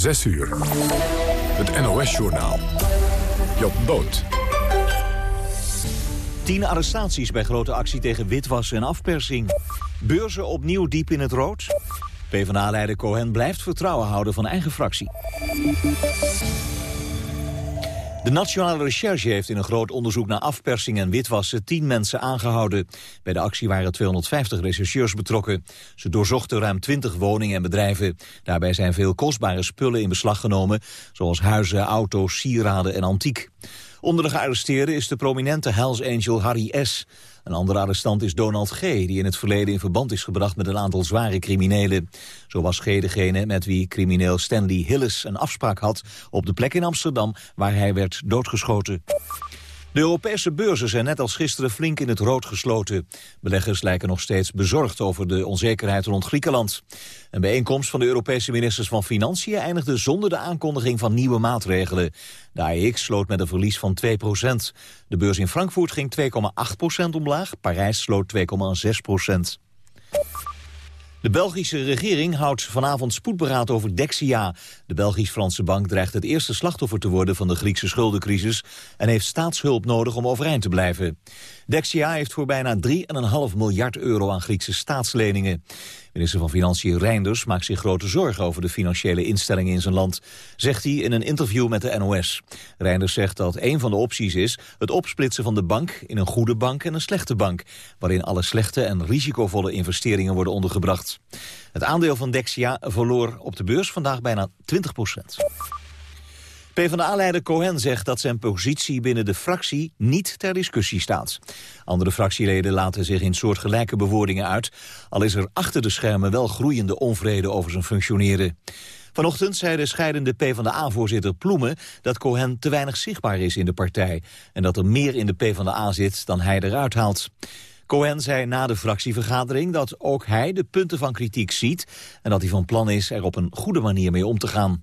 6 uur. Het NOS-journaal. Job Boot. Tien arrestaties bij grote actie tegen witwassen en afpersing. Beurzen opnieuw diep in het rood. PvdA-leider Cohen blijft vertrouwen houden van eigen fractie. De Nationale Recherche heeft in een groot onderzoek naar afpersing en witwassen tien mensen aangehouden. Bij de actie waren 250 rechercheurs betrokken. Ze doorzochten ruim 20 woningen en bedrijven. Daarbij zijn veel kostbare spullen in beslag genomen, zoals huizen, auto's, sieraden en antiek. Onder de gearresteerden is de prominente Hells Angel Harry S. Een andere arrestant is Donald G., die in het verleden in verband is gebracht met een aantal zware criminelen. Zo was G. degene met wie crimineel Stanley Hillis een afspraak had op de plek in Amsterdam waar hij werd doodgeschoten. De Europese beurzen zijn net als gisteren flink in het rood gesloten. Beleggers lijken nog steeds bezorgd over de onzekerheid rond Griekenland. Een bijeenkomst van de Europese ministers van Financiën eindigde zonder de aankondiging van nieuwe maatregelen. De AEX sloot met een verlies van 2% De beurs in Frankfurt ging 2,8% omlaag, Parijs sloot 2,6 de Belgische regering houdt vanavond spoedberaad over Dexia. De Belgisch-Franse bank dreigt het eerste slachtoffer te worden van de Griekse schuldencrisis en heeft staatshulp nodig om overeind te blijven. Dexia heeft voor bijna 3,5 miljard euro aan Griekse staatsleningen. Minister van Financiën Reinders maakt zich grote zorgen over de financiële instellingen in zijn land, zegt hij in een interview met de NOS. Reinders zegt dat een van de opties is het opsplitsen van de bank in een goede bank en een slechte bank, waarin alle slechte en risicovolle investeringen worden ondergebracht. Het aandeel van Dexia verloor op de beurs vandaag bijna 20 procent. PvdA-leider Cohen zegt dat zijn positie binnen de fractie niet ter discussie staat. Andere fractieleden laten zich in soortgelijke bewoordingen uit... al is er achter de schermen wel groeiende onvrede over zijn functioneren. Vanochtend zei de scheidende PvdA-voorzitter Ploemen... dat Cohen te weinig zichtbaar is in de partij... en dat er meer in de PvdA zit dan hij eruit haalt. Cohen zei na de fractievergadering dat ook hij de punten van kritiek ziet... en dat hij van plan is er op een goede manier mee om te gaan.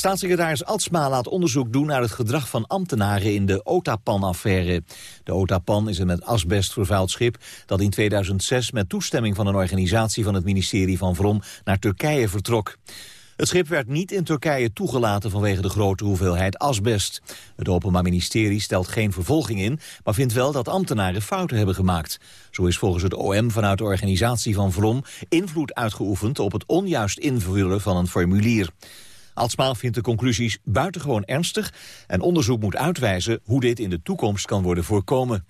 Staatssecretaris Atsma laat onderzoek doen naar het gedrag van ambtenaren in de Otapan-affaire. De Otapan is een met asbest vervuild schip dat in 2006 met toestemming van een organisatie van het ministerie van Vrom naar Turkije vertrok. Het schip werd niet in Turkije toegelaten vanwege de grote hoeveelheid asbest. Het Openbaar Ministerie stelt geen vervolging in, maar vindt wel dat ambtenaren fouten hebben gemaakt. Zo is volgens het OM vanuit de organisatie van Vrom invloed uitgeoefend op het onjuist invullen van een formulier. Altsmaal vindt de conclusies buitengewoon ernstig... en onderzoek moet uitwijzen hoe dit in de toekomst kan worden voorkomen.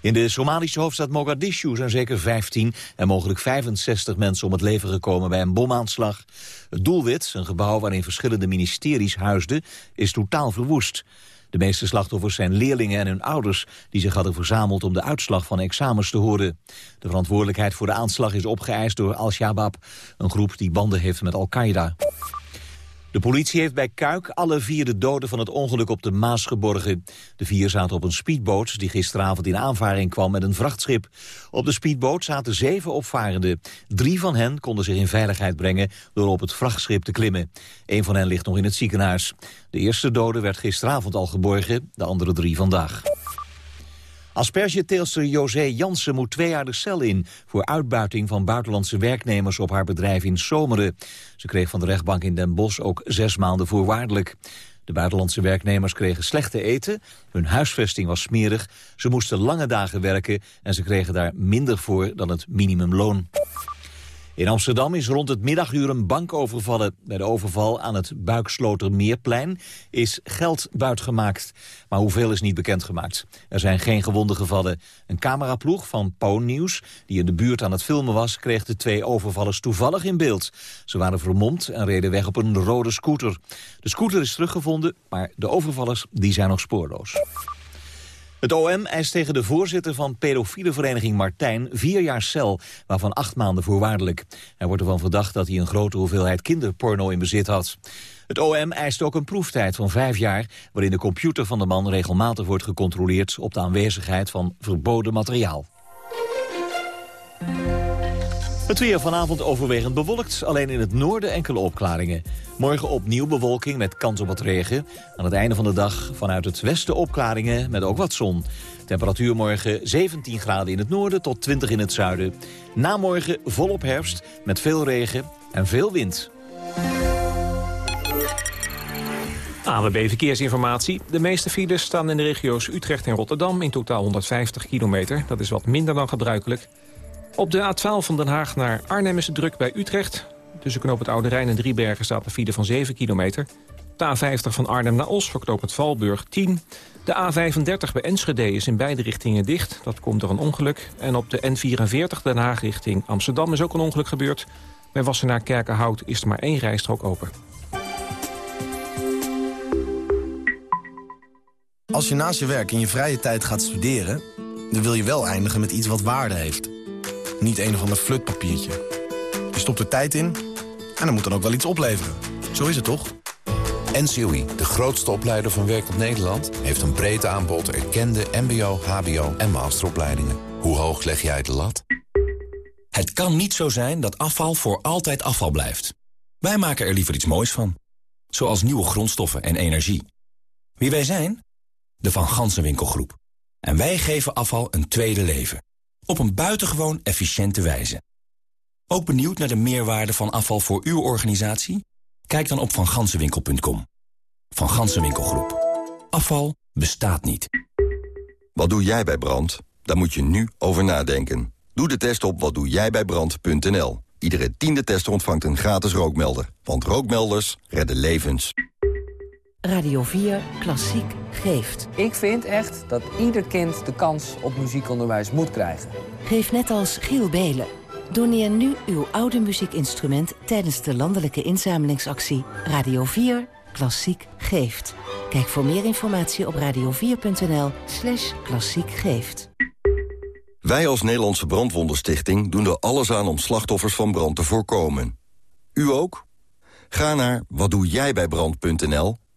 In de Somalische hoofdstad Mogadishu zijn zeker 15 en mogelijk 65 mensen om het leven gekomen bij een bomaanslag. Het doelwit, een gebouw waarin verschillende ministeries huisden, is totaal verwoest. De meeste slachtoffers zijn leerlingen en hun ouders... die zich hadden verzameld om de uitslag van examens te horen. De verantwoordelijkheid voor de aanslag is opgeëist door Al-Shabaab... een groep die banden heeft met Al-Qaeda. De politie heeft bij Kuik alle vier de doden van het ongeluk op de Maas geborgen. De vier zaten op een speedboot die gisteravond in aanvaring kwam met een vrachtschip. Op de speedboot zaten zeven opvarenden. Drie van hen konden zich in veiligheid brengen door op het vrachtschip te klimmen. Een van hen ligt nog in het ziekenhuis. De eerste dode werd gisteravond al geborgen, de andere drie vandaag. Aspergeteelster José Jansen moet twee jaar de cel in... voor uitbuiting van buitenlandse werknemers op haar bedrijf in Zomeren. Ze kreeg van de rechtbank in Den Bosch ook zes maanden voorwaardelijk. De buitenlandse werknemers kregen slechte eten, hun huisvesting was smerig... ze moesten lange dagen werken en ze kregen daar minder voor dan het minimumloon. In Amsterdam is rond het middaguur een bank overvallen. Bij de overval aan het Buikslotermeerplein is geld buitgemaakt. Maar hoeveel is niet bekendgemaakt. Er zijn geen gewonden gevallen. Een cameraploeg van Poon Nieuws, die in de buurt aan het filmen was... kreeg de twee overvallers toevallig in beeld. Ze waren vermomd en reden weg op een rode scooter. De scooter is teruggevonden, maar de overvallers die zijn nog spoorloos. Het OM eist tegen de voorzitter van pedofiele vereniging Martijn vier jaar cel, waarvan acht maanden voorwaardelijk. Hij wordt ervan verdacht dat hij een grote hoeveelheid kinderporno in bezit had. Het OM eist ook een proeftijd van vijf jaar... waarin de computer van de man regelmatig wordt gecontroleerd... op de aanwezigheid van verboden materiaal. Het weer vanavond overwegend bewolkt, alleen in het noorden enkele opklaringen. Morgen opnieuw bewolking met kans op wat regen. Aan het einde van de dag vanuit het westen opklaringen met ook wat zon. Temperatuur morgen 17 graden in het noorden tot 20 in het zuiden. Na morgen volop herfst met veel regen en veel wind. ANWB Verkeersinformatie. De meeste files staan in de regio's Utrecht en Rotterdam. In totaal 150 kilometer. Dat is wat minder dan gebruikelijk. Op de A12 van Den Haag naar Arnhem is het druk bij Utrecht. Tussen knoop het Oude Rijn en Driebergen staat een file van 7 kilometer. De A50 van Arnhem naar Os voor knoop het Valburg 10. De A35 bij Enschede is in beide richtingen dicht. Dat komt door een ongeluk. En op de N44 Den Haag richting Amsterdam is ook een ongeluk gebeurd. Bij Wassenaar Kerkenhout is er maar één rijstrook open. Als je naast je werk in je vrije tijd gaat studeren... dan wil je wel eindigen met iets wat waarde heeft. Niet een of ander flutpapiertje. Je stopt er tijd in en dan moet dan ook wel iets opleveren. Zo is het toch? NCOI, de grootste opleider van werkend Nederland... heeft een breed aanbod erkende mbo, hbo en masteropleidingen. Hoe hoog leg jij de lat? Het kan niet zo zijn dat afval voor altijd afval blijft. Wij maken er liever iets moois van. Zoals nieuwe grondstoffen en energie. Wie wij zijn? De Van Gansenwinkelgroep. En wij geven afval een tweede leven. Op een buitengewoon efficiënte wijze. Ook benieuwd naar de meerwaarde van afval voor uw organisatie? Kijk dan op vangansenwinkel.com. Van Gansenwinkelgroep. Afval bestaat niet. Wat doe jij bij brand? Daar moet je nu over nadenken. Doe de test op watdoejijbijbrand.nl. Iedere tiende tester ontvangt een gratis rookmelder. Want rookmelders redden levens. Radio 4 Klassiek geeft. Ik vind echt dat ieder kind de kans op muziekonderwijs moet krijgen. Geef net als Giel Belen. Doneer nu uw oude muziekinstrument tijdens de landelijke inzamelingsactie Radio 4 Klassiek geeft. Kijk voor meer informatie op radio4.nl slash klassiek geeft. Wij als Nederlandse Brandwondenstichting doen er alles aan om slachtoffers van brand te voorkomen. U ook? Ga naar watdoejijbijbrand.nl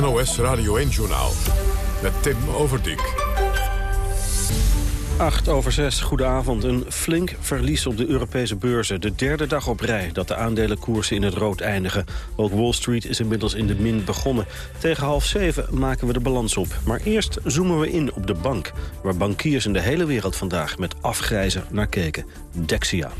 NOS Radio 1-journaal met Tim Overdijk. 8 over 6, goedenavond. Een flink verlies op de Europese beurzen. De derde dag op rij dat de aandelenkoersen in het rood eindigen. Ook Wall Street is inmiddels in de min begonnen. Tegen half zeven maken we de balans op. Maar eerst zoomen we in op de bank... waar bankiers in de hele wereld vandaag met afgrijzer naar keken. Dexia.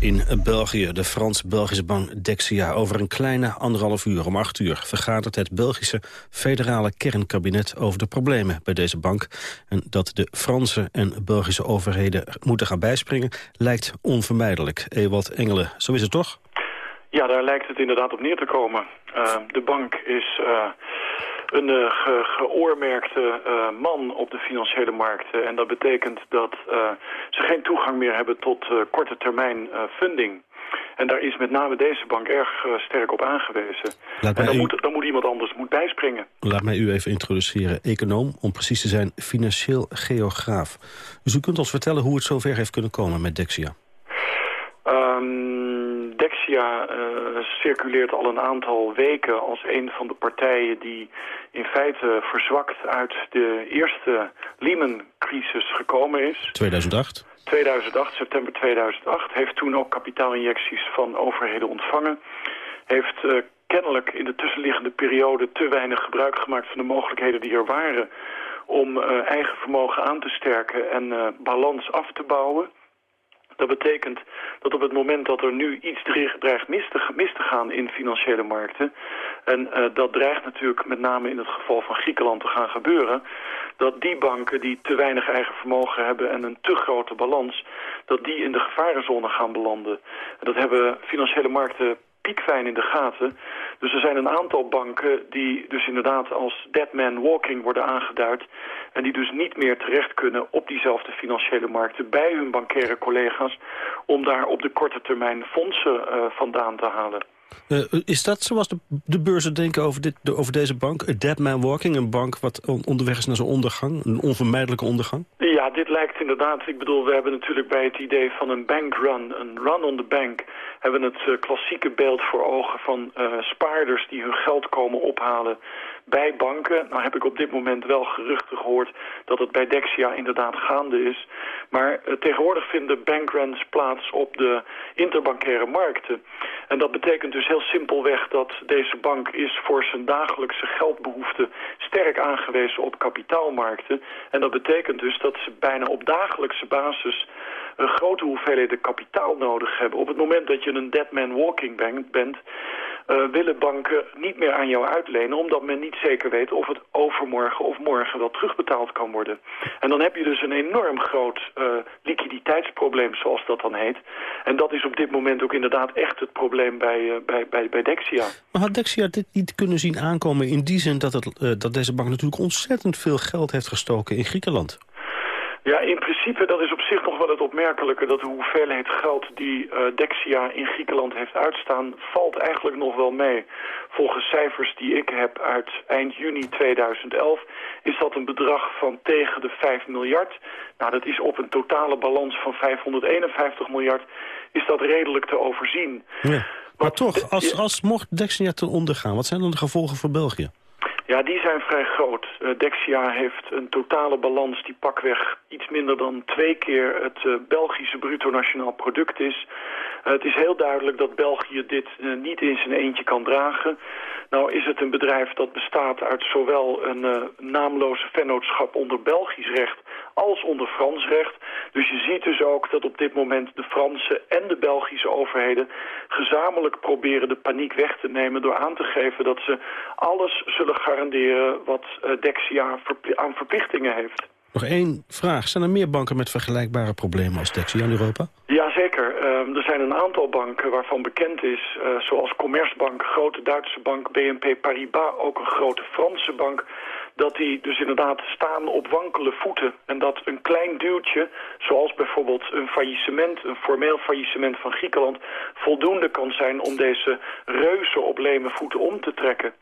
In België, de Frans-Belgische bank Dexia. Over een kleine anderhalf uur, om acht uur... vergadert het Belgische federale kernkabinet over de problemen bij deze bank. En dat de Franse en Belgische overheden moeten gaan bijspringen... lijkt onvermijdelijk. Ewald Engelen, zo is het toch? Ja, daar lijkt het inderdaad op neer te komen. Uh, de bank is... Uh een uh, ge geoormerkte uh, man op de financiële markten. En dat betekent dat uh, ze geen toegang meer hebben tot korte termijn funding. En daar is met name deze bank erg sterk op aangewezen. Laat en dan, u... moet, dan moet iemand anders moet bijspringen. Laat mij u even introduceren. Econoom, om precies te zijn, financieel geograaf. Dus u kunt ons vertellen hoe het zover heeft kunnen komen met Dexia. Um, Dexia uh, circuleert al een aantal weken als een van de partijen die in feite verzwakt uit de eerste Lehman-crisis gekomen is. 2008? 2008, september 2008. Heeft toen ook kapitaalinjecties van overheden ontvangen. Heeft uh, kennelijk in de tussenliggende periode te weinig gebruik gemaakt van de mogelijkheden die er waren om uh, eigen vermogen aan te sterken en balans af te bouwen. Dat betekent dat op het moment dat er nu iets dreigt mis te, gaan in financiële markten... en uh, dat dreigt natuurlijk met name in het geval van Griekenland te gaan gebeuren... dat die banken die te weinig eigen vermogen hebben en een te grote balans... dat die in de gevarenzone gaan belanden. En dat hebben financiële markten piekfijn in de gaten. Dus er zijn een aantal banken die dus inderdaad als dead man walking worden aangeduid. En die dus niet meer terecht kunnen op diezelfde financiële markten bij hun bankaire collega's. Om daar op de korte termijn fondsen uh, vandaan te halen. Uh, is dat zoals de, beurzen denken over, dit, over deze bank? A dead man walking, een bank wat onderweg is naar zijn ondergang? Een onvermijdelijke ondergang? Ja, dit lijkt inderdaad... Ik bedoel, we hebben natuurlijk bij het idee van een bankrun, een run on the bank... hebben het uh, klassieke beeld voor ogen van uh, spaarders die hun geld komen ophalen bij banken. Nou heb ik op dit moment wel geruchten gehoord dat het bij Dexia inderdaad gaande is. Maar uh, tegenwoordig vinden bankruns plaats op de interbankaire markten. En dat betekent dus heel simpelweg dat deze bank is voor zijn dagelijkse geldbehoeften sterk aangewezen op kapitaalmarkten. En dat betekent dus dat ze bijna op dagelijkse basis een grote hoeveelheden kapitaal nodig hebben. Op het moment dat je een dead man walking bank bent, willen banken niet meer aan jou uitlenen... omdat men niet zeker weet of het overmorgen of morgen wel terugbetaald kan worden. En dan heb je dus een enorm groot uh, liquiditeitsprobleem, zoals dat dan heet. En dat is op dit moment ook inderdaad echt het probleem bij, uh, bij, bij, bij Dexia. Maar had Dexia dit niet kunnen zien aankomen in die zin... dat, het, dat deze bank natuurlijk ontzettend veel geld heeft gestoken in Griekenland? Ja, in principe, dat is op zich nog wel het opmerkelijke... dat de hoeveelheid geld die uh, Dexia in Griekenland heeft uitstaan... valt eigenlijk nog wel mee. Volgens cijfers die ik heb uit eind juni 2011... is dat een bedrag van tegen de 5 miljard. Nou, dat is op een totale balans van 551 miljard... is dat redelijk te overzien. Ja. Maar toch, als, als mocht Dexia te ondergaan... wat zijn dan de gevolgen voor België? Ja, die zijn vrij groot. Uh, Dexia heeft een totale balans die pakweg iets minder dan twee keer het uh, Belgische bruto nationaal product is. Uh, het is heel duidelijk dat België dit niet in zijn eentje kan dragen. Nou is het een bedrijf dat bestaat uit zowel een naamloze vennootschap onder Belgisch recht als onder Frans recht. Dus je ziet dus ook dat op dit moment de Franse en de Belgische overheden gezamenlijk proberen de paniek weg te nemen door aan te geven dat ze alles zullen garanderen wat uh, Dexia aan verplichtingen heeft. Nog één vraag. Zijn er meer banken met vergelijkbare problemen als Dexia in Europa? Jazeker. Uh, er zijn een aantal banken waarvan bekend is, uh, zoals Commerzbank, grote Duitse bank, BNP Paribas, ook een grote Franse bank dat die dus inderdaad staan op wankele voeten. En dat een klein duwtje, zoals bijvoorbeeld een faillissement, een formeel faillissement van Griekenland, voldoende kan zijn om deze reuzen op leme voeten om te trekken.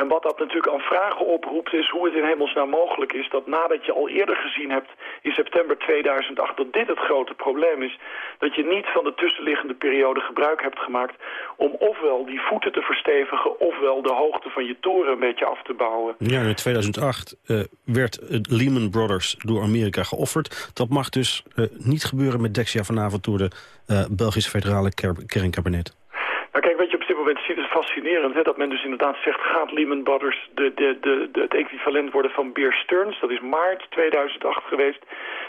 En wat dat natuurlijk aan vragen oproept is hoe het in hemelsnaam mogelijk is dat nadat je al eerder gezien hebt in september 2008 dat dit het grote probleem is, dat je niet van de tussenliggende periode gebruik hebt gemaakt om ofwel die voeten te verstevigen ofwel de hoogte van je toren een beetje af te bouwen. Ja, in 2008 uh, werd Lehman Brothers door Amerika geofferd. Dat mag dus uh, niet gebeuren met Dexia vanavond door de uh, Belgische federale kernkabinet. Nou kijk, wat je op dit moment ziet is fascinerend. Hè, dat men dus inderdaad zegt, gaat Lehman Brothers de, de, de, het equivalent worden van Bear Stearns? Dat is maart 2008 geweest.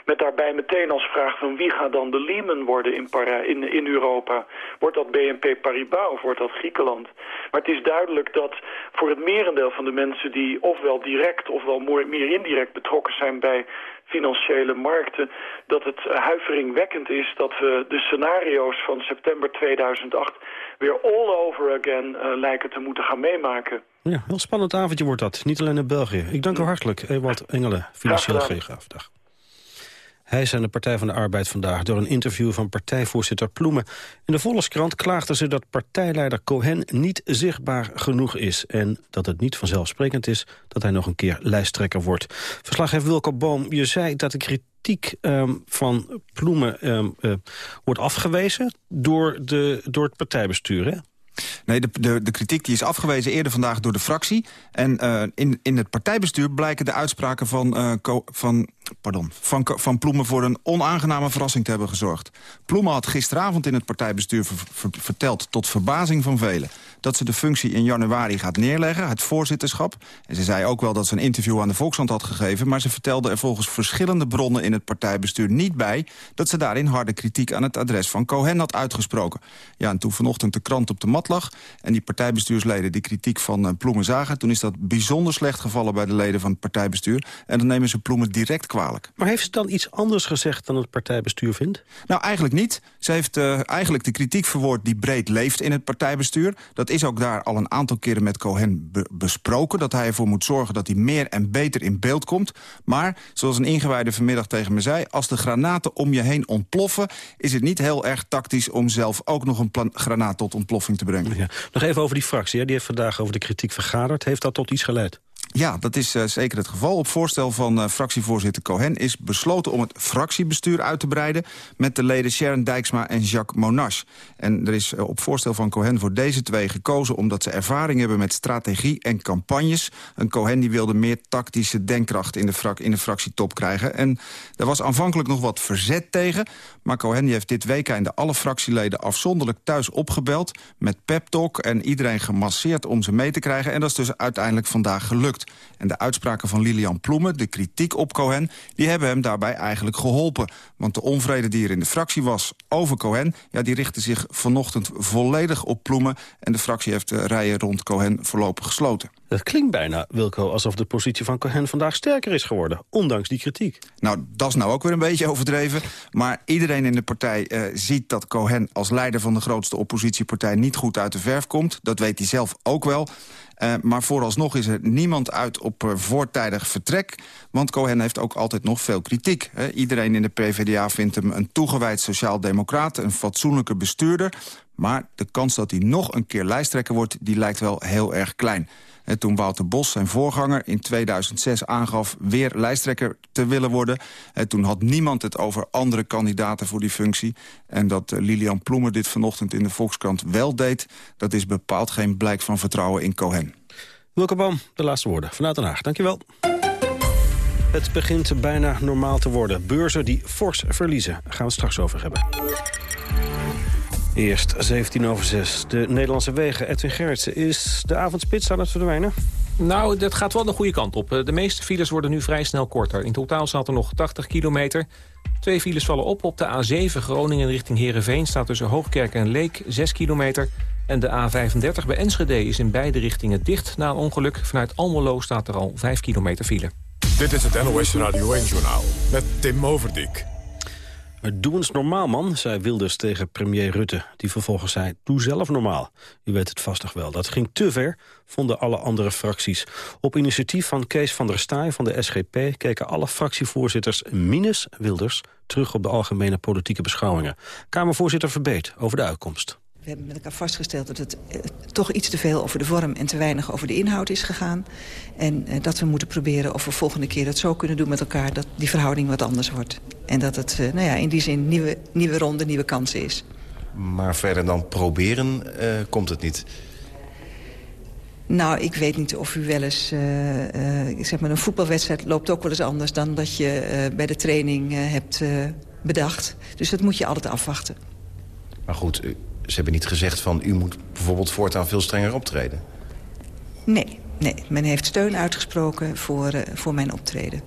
Met daarbij meteen als vraag van wie gaat dan de Lehman worden in, in, in Europa? Wordt dat BNP Paribas of wordt dat Griekenland? Maar het is duidelijk dat voor het merendeel van de mensen die ofwel direct ofwel meer indirect betrokken zijn bij financiële markten... dat het huiveringwekkend is dat we de scenario's van september 2008... weer all over again uh, lijken te moeten gaan meemaken. Ja, heel spannend avondje wordt dat. Niet alleen in België. Ik dank u hartelijk, Ewald Engelen, financieel geograaf. Dag. Hij is aan de Partij van de Arbeid vandaag door een interview van partijvoorzitter Ploemen. In de Volkskrant klaagden ze dat partijleider Cohen niet zichtbaar genoeg is... en dat het niet vanzelfsprekend is dat hij nog een keer lijsttrekker wordt. Verslaggever Wilco Boom, je zei dat de kritiek um, van Ploemen um, uh, wordt afgewezen door, de, door het partijbestuur, hè? Nee, de, de, de, kritiek die is afgewezen eerder vandaag door de fractie. En uh, in, in het partijbestuur blijken de uitspraken van, uh, van, pardon, van, van Ploemen... voor een onaangename verrassing te hebben gezorgd. Ploemen had gisteravond in het partijbestuur ver, ver, verteld... tot verbazing van velen dat ze de functie in januari gaat neerleggen, het voorzitterschap. En ze zei ook wel dat ze een interview aan de Volkshand had gegeven... maar ze vertelde er volgens verschillende bronnen in het partijbestuur niet bij... dat ze daarin harde kritiek aan het adres van Cohen had uitgesproken. Ja, en toen vanochtend de krant op de mat lag... en die partijbestuursleden die kritiek van uh, Ploemen zagen... toen is dat bijzonder slecht gevallen bij de leden van het partijbestuur. En dan nemen ze Ploemen direct kwalijk kwalijk. Maar heeft ze dan iets anders gezegd dan het partijbestuur vindt? Nou, eigenlijk niet. Ze heeft uh, eigenlijk de kritiek verwoord die breed leeft in het partijbestuur. Dat is ook daar al een aantal keren met Cohen be besproken. Dat hij ervoor moet zorgen dat hij meer en beter in beeld komt. Maar, zoals een ingewijde vanmiddag tegen me zei... als de granaten om je heen ontploffen... is het niet heel erg tactisch om zelf ook nog een granaat tot ontploffing te brengen. Ja. Nog even over die fractie. Hè? Die heeft vandaag over de kritiek vergaderd. Heeft dat tot iets geleid? Ja, dat is uh, zeker het geval. Op voorstel van uh, fractievoorzitter Cohen is besloten om het fractiebestuur uit te breiden... met de leden Sharon Dijksma en Jacques Monash. En er is uh, op voorstel van Cohen voor deze twee gekozen... omdat ze ervaring hebben met strategie en campagnes. Een Cohen die wilde meer tactische denkkracht in de, frak in de fractietop krijgen. En er was aanvankelijk nog wat verzet tegen... maar Cohen die heeft dit weekend alle fractieleden afzonderlijk thuis opgebeld... met pep talk en iedereen gemasseerd om ze mee te krijgen. En dat is dus uiteindelijk vandaag gelukt. En de uitspraken van Lilian Ploemen, de kritiek op Cohen... die hebben hem daarbij eigenlijk geholpen. Want de onvrede die er in de fractie was over Cohen... Ja, die richtte zich vanochtend volledig op Ploemen... en de fractie heeft de rijen rond Cohen voorlopig gesloten. Het klinkt bijna, Wilco, alsof de positie van Cohen vandaag sterker is geworden, ondanks die kritiek. Nou, dat is nou ook weer een beetje overdreven. Maar iedereen in de partij uh, ziet dat Cohen als leider van de grootste oppositiepartij niet goed uit de verf komt. Dat weet hij zelf ook wel. Uh, maar vooralsnog is er niemand uit op uh, voortijdig vertrek. Want Cohen heeft ook altijd nog veel kritiek. Hè. Iedereen in de PvdA vindt hem een toegewijd sociaal-democraat... een fatsoenlijke bestuurder. Maar de kans dat hij nog een keer lijsttrekker wordt... die lijkt wel heel erg klein. En toen Wouter Bos, zijn voorganger, in 2006 aangaf... weer lijsttrekker te willen worden. En toen had niemand het over andere kandidaten voor die functie. En dat uh, Lilian Ploemer dit vanochtend in de Volkskrant wel deed... dat is bepaald geen blijk van vertrouwen in Cohen. Wilke Boom, de laatste woorden vanuit Den Haag. Dankjewel. Het begint bijna normaal te worden. Beurzen die fors verliezen. Gaan we straks over hebben. Eerst 17 over 6. De Nederlandse wegen. Edwin Gerritsen, is de avondspits aan het verdwijnen? Nou, dat gaat wel de goede kant op. De meeste files worden nu vrij snel korter. In totaal staat er nog 80 kilometer. Twee files vallen op. Op de A7 Groningen richting Heerenveen staat tussen Hoogkerk en Leek 6 kilometer. En de A35 bij Enschede is in beide richtingen dicht na een ongeluk. Vanuit Almelo staat er al 5 kilometer file. Dit is het NOS Radio 1-journaal met Tim Overdijk. Doe eens normaal, man, zei Wilders tegen premier Rutte. Die vervolgens zei, doe zelf normaal. U weet het vast nog wel. Dat ging te ver, vonden alle andere fracties. Op initiatief van Kees van der Staaij van de SGP... keken alle fractievoorzitters minus Wilders... terug op de algemene politieke beschouwingen. Kamervoorzitter Verbeet over de uitkomst. We hebben met elkaar vastgesteld dat het eh, toch iets te veel over de vorm... en te weinig over de inhoud is gegaan. En eh, dat we moeten proberen of we volgende keer het zo kunnen doen met elkaar... dat die verhouding wat anders wordt. En dat het eh, nou ja, in die zin nieuwe, nieuwe ronde, nieuwe kansen is. Maar verder dan proberen uh, komt het niet? Nou, ik weet niet of u wel eens... Uh, uh, zeg maar, een voetbalwedstrijd loopt ook wel eens anders... dan dat je uh, bij de training hebt bedacht. Dus dat moet je altijd afwachten. Maar goed, ze hebben niet gezegd van... u moet bijvoorbeeld voortaan veel strenger optreden. Nee, nee. men heeft steun uitgesproken voor, uh, voor mijn optreden.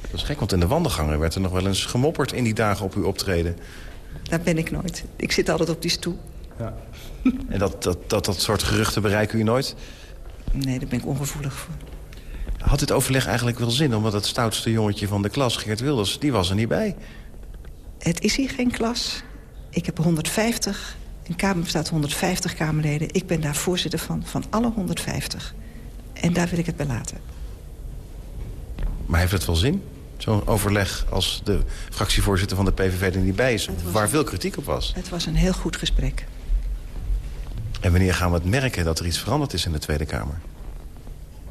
Dat is gek, want in de wandelgangen werd er nog wel eens gemopperd... in die dagen op uw optreden. Daar ben ik nooit. Ik zit altijd op die stoel. Ja. en dat, dat, dat, dat soort geruchten bereiken u nooit? Nee, daar ben ik ongevoelig voor. Had dit overleg eigenlijk wel zin? Omdat het stoutste jongetje van de klas, Geert Wilders, die was er niet bij. Het is hier geen klas. Ik heb 150 een Kamer bestaat 150 Kamerleden. Ik ben daar voorzitter van, van alle 150. En daar wil ik het bij laten. Maar heeft het wel zin? Zo'n overleg als de fractievoorzitter van de PVV er niet bij is... waar veel kritiek op was. Het was een heel goed gesprek. En wanneer gaan we het merken dat er iets veranderd is in de Tweede Kamer?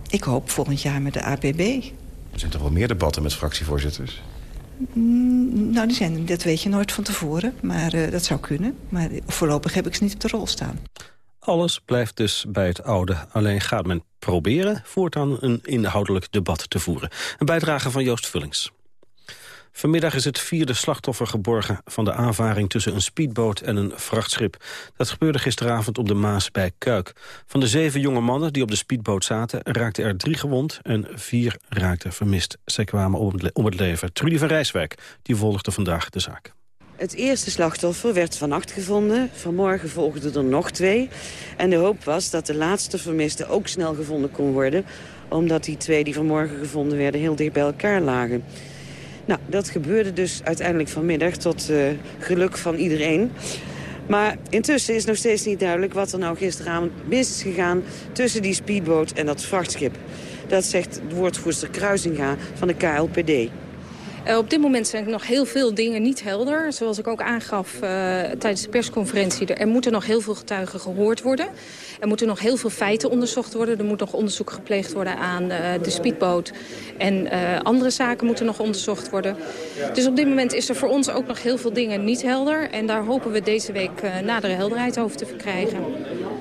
Ik hoop volgend jaar met de APB. Er zijn toch wel meer debatten met fractievoorzitters? Mm, nou, die zijn, dat weet je nooit van tevoren, maar uh, dat zou kunnen. Maar voorlopig heb ik ze niet op de rol staan. Alles blijft dus bij het oude. Alleen gaat men proberen voortaan een inhoudelijk debat te voeren. Een bijdrage van Joost Vullings. Vanmiddag is het vierde slachtoffer geborgen van de aanvaring tussen een speedboot en een vrachtschip. Dat gebeurde gisteravond op de Maas bij Kuik. Van de zeven jonge mannen die op de speedboot zaten raakten er drie gewond en vier raakten vermist. Zij kwamen om het leven. Trudy van Rijswijk die volgde vandaag de zaak. Het eerste slachtoffer werd vannacht gevonden. Vanmorgen volgden er nog twee. En de hoop was dat de laatste vermiste ook snel gevonden kon worden. Omdat die twee die vanmorgen gevonden werden heel dicht bij elkaar lagen. Nou, dat gebeurde dus uiteindelijk vanmiddag tot uh, geluk van iedereen. Maar intussen is nog steeds niet duidelijk wat er nou gisteravond mis is gegaan... tussen die speedboot en dat vrachtschip. Dat zegt woordvoerster Kruisinga van de KLPD. Uh, op dit moment zijn nog heel veel dingen niet helder. Zoals ik ook aangaf uh, tijdens de persconferentie. Er moeten nog heel veel getuigen gehoord worden. Er moeten nog heel veel feiten onderzocht worden. Er moet nog onderzoek gepleegd worden aan uh, de speedboot. En andere zaken moeten nog onderzocht worden. Dus op dit moment is er voor ons ook nog heel veel dingen niet helder. En daar hopen we deze week nadere helderheid over te verkrijgen.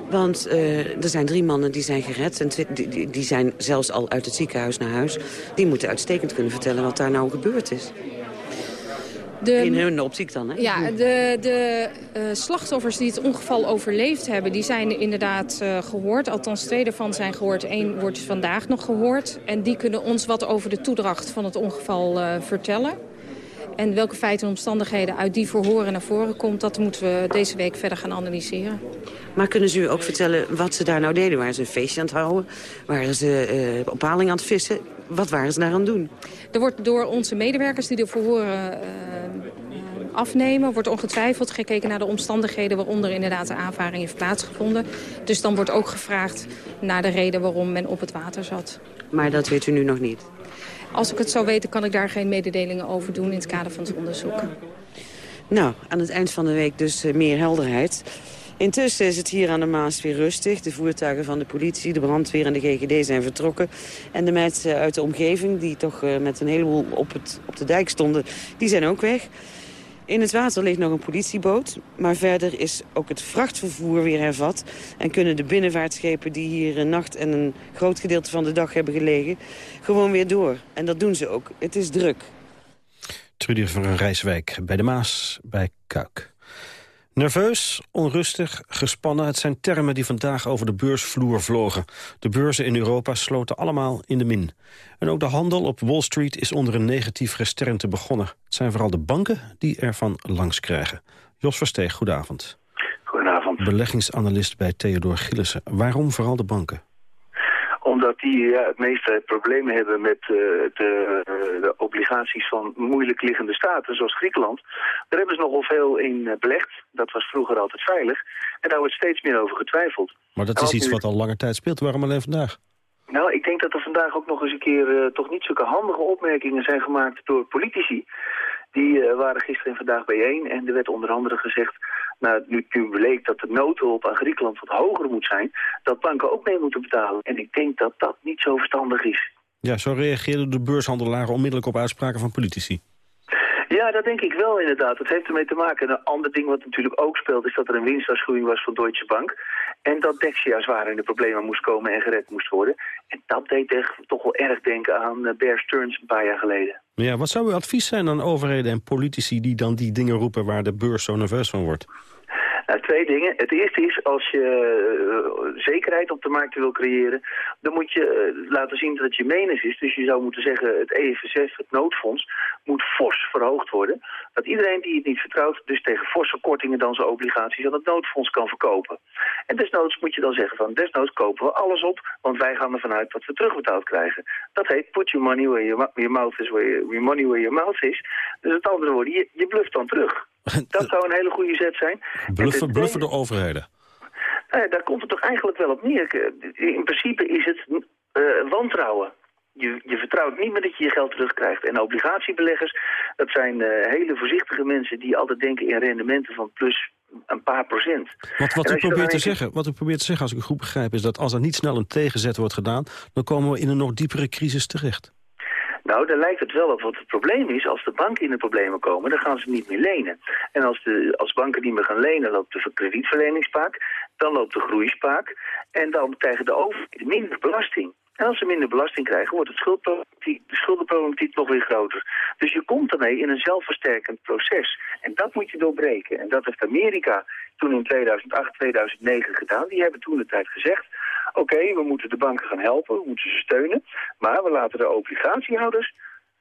Want er zijn drie mannen die zijn gered. En die, die zijn zelfs al uit het ziekenhuis naar huis. Die moeten uitstekend kunnen vertellen wat daar nou gebeurd is is. De, in hun optiek dan, hè? Ja, de, de uh, slachtoffers die het ongeval overleefd hebben... die zijn inderdaad uh, gehoord. Althans, twee daarvan zijn gehoord. Eén wordt vandaag nog gehoord. En die kunnen ons wat over de toedracht van het ongeval uh, vertellen. En welke feiten en omstandigheden uit die verhoren naar voren komt... dat moeten we deze week verder gaan analyseren. Maar kunnen ze u ook vertellen wat ze daar nou deden? Waren ze een feestje aan het houden? Waren ze op paling aan het vissen? Wat waren ze daar aan het doen? Er wordt door onze medewerkers die de verhoren uh, afnemen... wordt ongetwijfeld gekeken naar de omstandigheden... waaronder inderdaad de aanvaring heeft plaatsgevonden. Dus dan wordt ook gevraagd naar de reden waarom men op het water zat. Maar dat weet u nu nog niet? Als ik het zou weten, kan ik daar geen mededelingen over doen in het kader van het onderzoek. Nou, aan het eind van de week dus uh, meer helderheid. Intussen is het hier aan de Maas weer rustig. De voertuigen van de politie, de brandweer en de GGD zijn vertrokken. En de mensen uit de omgeving, die toch uh, met een heleboel op, het, op de dijk stonden, die zijn ook weg. In het water ligt nog een politieboot. Maar verder is ook het vrachtvervoer weer hervat. En kunnen de binnenvaartschepen die hier een nacht en een groot gedeelte van de dag hebben gelegen... gewoon weer door. En dat doen ze ook. Het is druk. Trudy van Rijswijk bij de Maas bij Kuik. Nerveus, onrustig, gespannen. Het zijn termen die vandaag over de beursvloer vlogen. De beurzen in Europa sloten allemaal in de min. En ook de handel op Wall Street is onder een negatief gesternte begonnen. Het zijn vooral de banken die ervan langs krijgen. Jos Versteeg, goedenavond. Goedenavond. Beleggingsanalist bij Theodor Gillissen. Waarom vooral de banken? Die ja, het meeste problemen hebben met uh, de, uh, de, obligaties van moeilijk liggende staten, zoals Griekenland. Daar hebben ze nogal veel in belegd. Dat was vroeger altijd veilig. En daar wordt steeds meer over getwijfeld. Maar dat is iets wat al langer tijd speelt. Waarom alleen vandaag? Nou, ik denk dat er vandaag ook nog eens een keer toch niet zulke handige opmerkingen zijn gemaakt door politici. Die waren gisteren en vandaag bijeen en er werd onder andere gezegd nou, nu, nu bleek dat de noodhulp aan Griekenland wat hoger moet zijn... dat banken ook mee moeten betalen. En ik denk dat dat niet zo verstandig is. Ja, zo reageerden de beurshandelaren onmiddellijk op uitspraken van politici. Ja, dat denk ik wel inderdaad. Het heeft ermee te maken. een ander ding wat natuurlijk ook speelt... is dat er een winstwaarschuwing was van Deutsche Bank. En dat Dexia zwaar in de problemen moest komen en gered moest worden. En dat deed echt toch wel erg denken aan eh, Bear Stearns een paar jaar geleden. Ja, wat zou uw advies zijn aan overheden en politici... die dan die dingen roepen waar de beurs zo nerveus van wordt? Nou, twee dingen. Het eerste is, als je uh, zekerheid op de markt wil creëren... dan moet je uh, laten zien dat het je menens is. Dus je zou moeten zeggen, het EFSF, het noodfonds... moet fors verhoogd worden. Dat iedereen die het niet vertrouwt... dus tegen forse kortingen dan zijn obligaties aan het noodfonds kan verkopen. En desnoods moet je dan zeggen van... desnoods kopen we alles op, want wij gaan ervan uit dat we terugbetaald krijgen. Dat heet put your money where your, your mouth is, where your, money where your mouth is. Dus met andere woorden, je, je bluft dan terug. Dat zou een hele goede zet zijn. Bluffen, bluffen door overheden? Nou daar komt het toch eigenlijk wel op neer. In principe is het uh, wantrouwen. Je, je, vertrouwt niet meer dat je je geld terugkrijgt. En obligatiebeleggers, dat zijn uh, hele voorzichtige mensen... die altijd denken in rendementen van plus een paar procent. Wat, wat, u probeert te zeggen, wat u probeert te zeggen, als ik u goed begrijp... is dat als er niet snel een tegenzet wordt gedaan... dan komen we in een nog diepere crisis terecht. Nou, daar lijkt het wel op. Want het probleem is, als de banken in de problemen komen, dan gaan ze niet meer lenen. En als, de, als banken niet meer gaan lenen, loopt de kredietverleningspaak, dan loopt de groeispaak. En dan krijgen de overheden minder belasting. En als ze minder belasting krijgen, wordt het de schuldenproblematiek nog weer groter. Dus je komt daarmee in een zelfversterkend proces. En dat moet je doorbreken. En dat heeft Amerika toen in 2008, 2009 gedaan. Die hebben toen de tijd gezegd, oké, we moeten de banken gaan helpen, we moeten ze steunen. Maar we laten de obligatiehouders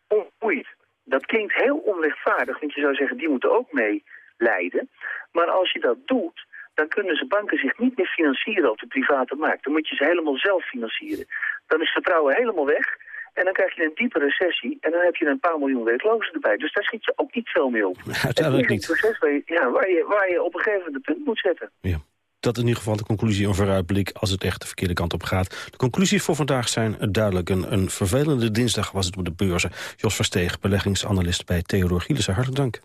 onboeid. Dat klinkt heel onrechtvaardig, want je zou zeggen, die moeten ook mee leiden. Maar als je dat doet, dan kunnen ze banken zich niet meer financieren op de private markt. Dan moet je ze helemaal zelf financieren. Dan is vertrouwen helemaal weg. En dan krijg je een diepe recessie en dan heb je een paar miljoen werklozen erbij. Dus daar schiet je ook niet veel mee op. Uiteindelijk het is een proces waar je, ja, waar, je, waar je op een gegeven moment de punt moet zetten. Ja. Dat is in ieder geval de conclusie, een vooruitblik als het echt de verkeerde kant op gaat. De conclusies voor vandaag zijn duidelijk. Een, een vervelende dinsdag was het op de beurzen. Jos Versteeg, beleggingsanalist bij Theodor Gielissen. Hartelijk dank.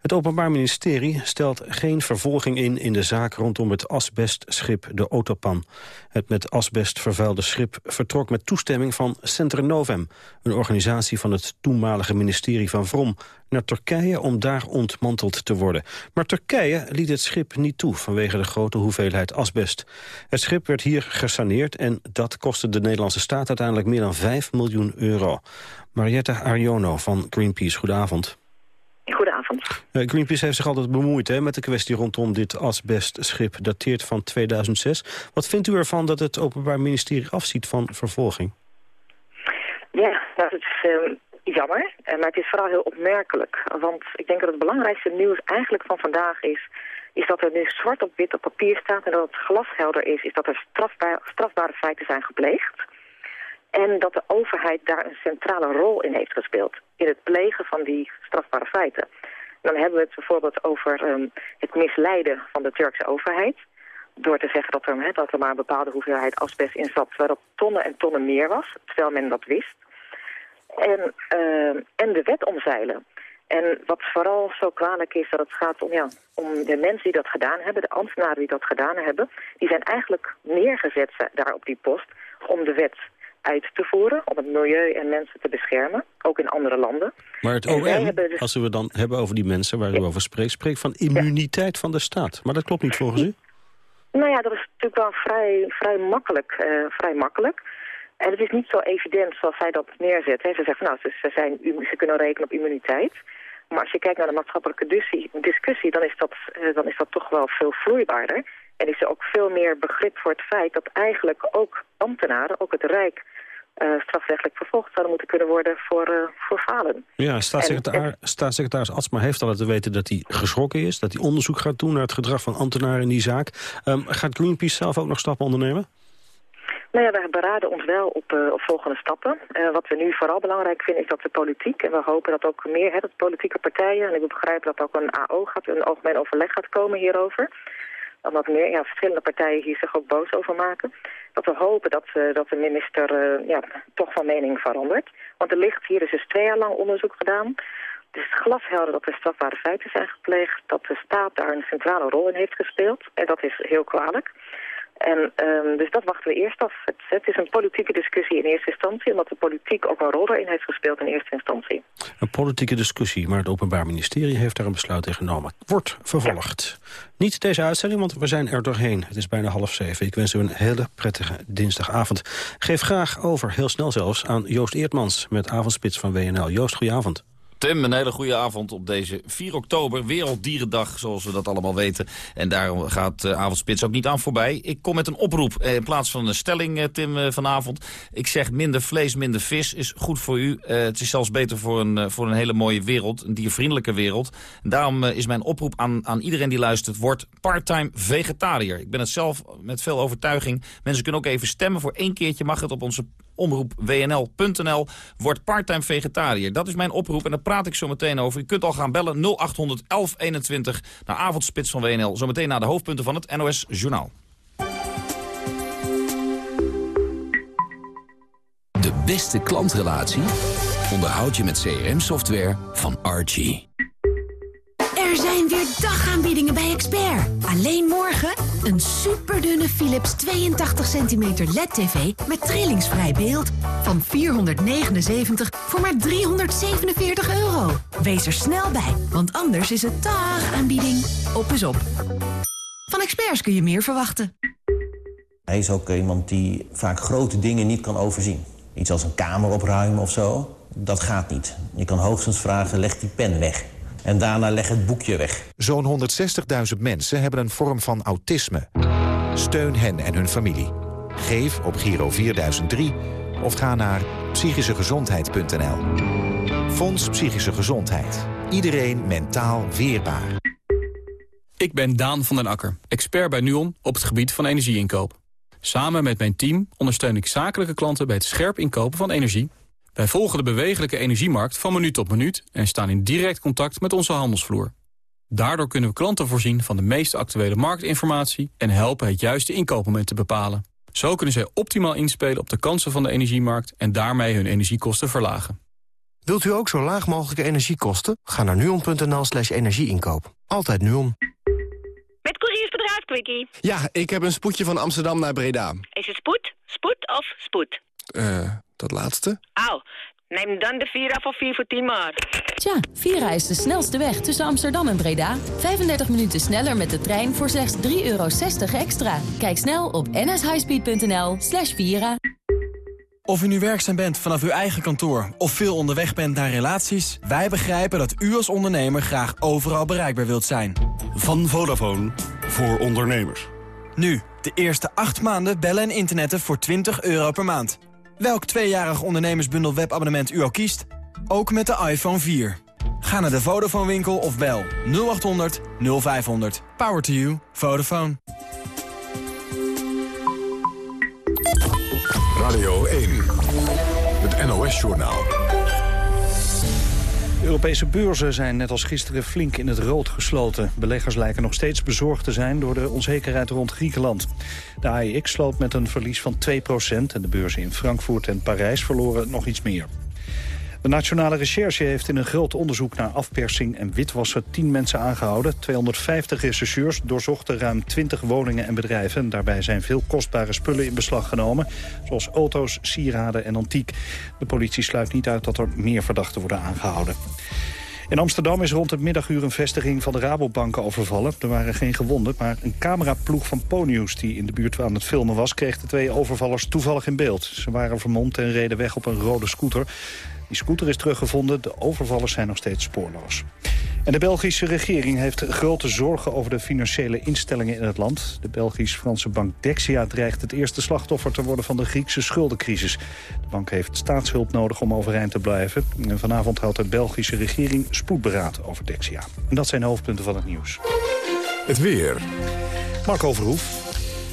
Het Openbaar Ministerie stelt geen vervolging in in de zaak rondom het asbestschip de Autopan. Het met asbest vervuilde schip vertrok met toestemming van Novem, een organisatie van het toenmalige ministerie van Vrom, naar Turkije om daar ontmanteld te worden. Maar Turkije liet het schip niet toe vanwege de grote hoeveelheid asbest. Het schip werd hier gesaneerd en dat kostte de Nederlandse staat uiteindelijk meer dan 5 miljoen euro. Marietta Arjono van Greenpeace, goedenavond. Uh, Greenpeace heeft zich altijd bemoeid hè, met de kwestie rondom dit asbestschip. Dateert van 2006. Wat vindt u ervan dat het Openbaar Ministerie afziet van vervolging? Ja, dat is uh, jammer. Uh, maar het is vooral heel opmerkelijk. Want ik denk dat het belangrijkste nieuws eigenlijk van vandaag is... is dat er nu zwart op wit op papier staat en dat het glashelder is... is dat er strafbaar, strafbare feiten zijn gepleegd. En dat de overheid daar een centrale rol in heeft gespeeld. In het plegen van die strafbare feiten. Dan hebben we het bijvoorbeeld over um, het misleiden van de Turkse overheid. Door te zeggen dat er, dat er maar een bepaalde hoeveelheid asbest in zat... dat tonnen en tonnen meer was, terwijl men dat wist. En, uh, en de wet omzeilen. En wat vooral zo kwalijk is, dat het gaat om, ja, om de mensen die dat gedaan hebben... de ambtenaren die dat gedaan hebben... die zijn eigenlijk neergezet daar op die post om de wet uit te voeren... om het milieu en mensen te beschermen, ook in andere landen. Maar het OM, dus... als we het dan hebben over die mensen waar u over spreekt... spreekt van immuniteit van de staat. Maar dat klopt niet volgens u? Nou ja, dat is natuurlijk wel vrij, vrij, makkelijk, uh, vrij makkelijk. En het is niet zo evident zoals zij dat neerzet. Hè. Ze zeggen, nou, ze, ze, zijn, ze kunnen rekenen op immuniteit. Maar als je kijkt naar de maatschappelijke discussie, dan is dat, uh, dan is dat toch wel veel vloeibaarder. En is er ook veel meer begrip voor het feit dat eigenlijk ook ambtenaren, ook het Rijk, uh, strafrechtelijk vervolgd zouden moeten kunnen worden voor, uh, voor falen. Ja, staatssecretaris, staatssecretaris Atsma heeft al laten weten dat hij geschrokken is... dat hij onderzoek gaat doen naar het gedrag van ambtenaren in die zaak. Um, gaat Greenpeace zelf ook nog stappen ondernemen? Nou ja, wij beraden ons wel op, uh, op volgende stappen. Uh, wat we nu vooral belangrijk vinden is dat de politiek... en we hopen dat ook meer hè, dat politieke partijen... en ik begrijp dat ook een AO gaat, een algemeen overleg gaat komen hierover omdat meer verschillende partijen hier zich ook boos over maken. Dat we hopen dat, uh, dat de minister uh, ja, toch van mening verandert. Want er ligt hier dus, dus twee jaar lang onderzoek gedaan. Het is glashelder dat er strafbare feiten zijn gepleegd. Dat de staat daar een centrale rol in heeft gespeeld. En dat is heel kwalijk. En um, dus dat wachten we eerst af. Het, het, is een politieke discussie in eerste instantie... omdat de politiek ook een rol erin heeft gespeeld in eerste instantie. Een politieke discussie, maar het Openbaar Ministerie heeft daar een besluit in genomen. Wordt vervolgd. Niet deze uitzending, want we zijn er doorheen. Het is bijna half zeven. Ik wens u een hele prettige dinsdagavond. Geef graag over, heel snel zelfs, aan Joost Eertmans... met Avondspits van WNL. Joost, goedenavond. Tim, een hele goede avond op deze 4 oktober, Werelddierendag, zoals we dat allemaal weten. En daarom gaat uh, Avondspits ook niet aan voorbij. Ik kom met een oproep eh, in plaats van een stelling, uh, Tim, vanavond. Ik zeg minder vlees, minder vis is goed voor u. het is zelfs beter voor een, voor een hele mooie wereld, een diervriendelijke wereld. En daarom is mijn oproep aan, aan iedereen die luistert, wordt parttime vegetariër. Ik ben het zelf met veel overtuiging. Mensen kunnen ook even stemmen. Voor één keertje mag het op onze omroep wnl.nl. Wordt parttime vegetariër. Dat is mijn oproep en daar praat ik zo meteen over. U kunt al gaan bellen 0800 1121 naar Avondspits van WNL. Zometeen naar de hoofdpunten van het NOS Journaal. De beste klantrelatie onderhoud je met CRM-software van Archie. Er zijn weer dagaanbiedingen bij Expert. Alleen morgen een superdunne Philips 82 cm LED-TV met trillingsvrij beeld van 479 voor maar 347 euro. Wees er snel bij, want anders is het dagaanbieding op is op. Van Experts kun je meer verwachten. Hij is ook iemand die vaak grote dingen niet kan overzien. Iets als een kamer opruimen of zo, dat gaat niet. Je kan hoogstens vragen, leg die pen weg. En daarna leg het boekje weg. Zo'n 160.000 mensen hebben een vorm van autisme. Steun hen en hun familie. Geef op Giro 4003 of ga naar psychischegezondheid.nl. Fonds Psychische Gezondheid. Iedereen mentaal weerbaar. Ik ben Daan van den Akker, expert bij NUON op het gebied van energieinkoop. Samen met mijn team ondersteun ik zakelijke klanten bij het scherp inkopen van energie. Wij volgen de bewegelijke energiemarkt van minuut tot minuut... en staan in direct contact met onze handelsvloer. Daardoor kunnen we klanten voorzien van de meest actuele marktinformatie... en helpen het juiste inkoopmoment te bepalen. Zo kunnen zij optimaal inspelen op de kansen van de energiemarkt... en daarmee hun energiekosten verlagen. Wilt u ook zo laag mogelijke energiekosten? Ga naar nuon.nl slash energieinkoop. Altijd Nuon. Met couriersbedrijf Quickie. Ja, ik heb een spoedje van Amsterdam naar Breda. Is het spoed, spoed of spoed? Eh, dat laatste? Au, neem dan de Vira voor 4 voor 10 maart. Tja, Vira is de snelste weg tussen Amsterdam en Breda. 35 minuten sneller met de trein voor slechts 3,60 euro extra. Kijk snel op nshighspeed.nl slash Vira. Of u nu werkzaam bent vanaf uw eigen kantoor of veel onderweg bent naar relaties... wij begrijpen dat u als ondernemer graag overal bereikbaar wilt zijn. Van Vodafone voor ondernemers. Nu, de eerste 8 maanden bellen en internetten voor 20 euro per maand. Welk tweejarig ondernemersbundel webabonnement u ook kiest, ook met de iPhone 4. Ga naar de Vodafone winkel of bel 0800 0500. Power to you. Vodafone. Radio 1. Het NOS-journaal. Europese beurzen zijn net als gisteren flink in het rood gesloten. Beleggers lijken nog steeds bezorgd te zijn door de onzekerheid rond Griekenland. De AEX sloot met een verlies van 2% en de beurzen in Frankfurt en Parijs verloren nog iets meer. De Nationale Recherche heeft in een groot onderzoek naar afpersing en witwassen 10 mensen aangehouden. 250 rechercheurs doorzochten ruim 20 woningen en bedrijven. Daarbij zijn veel kostbare spullen in beslag genomen, zoals auto's, sieraden en antiek. De politie sluit niet uit dat er meer verdachten worden aangehouden. In Amsterdam is rond het middaguur een vestiging van de Rabobank overvallen. Er waren geen gewonden, maar een cameraploeg van Ponius... die in de buurt aan het filmen was, kreeg de twee overvallers toevallig in beeld. Ze waren vermomd en reden weg op een rode scooter. Die scooter is teruggevonden, de overvallers zijn nog steeds spoorloos. En de Belgische regering heeft grote zorgen over de financiële instellingen in het land. De Belgisch-Franse bank Dexia dreigt het eerste slachtoffer te worden van de Griekse schuldencrisis. De bank heeft staatshulp nodig om overeind te blijven. En vanavond houdt de Belgische regering spoedberaad over Dexia. En dat zijn de hoofdpunten van het nieuws. Het weer. Marco Verhoef.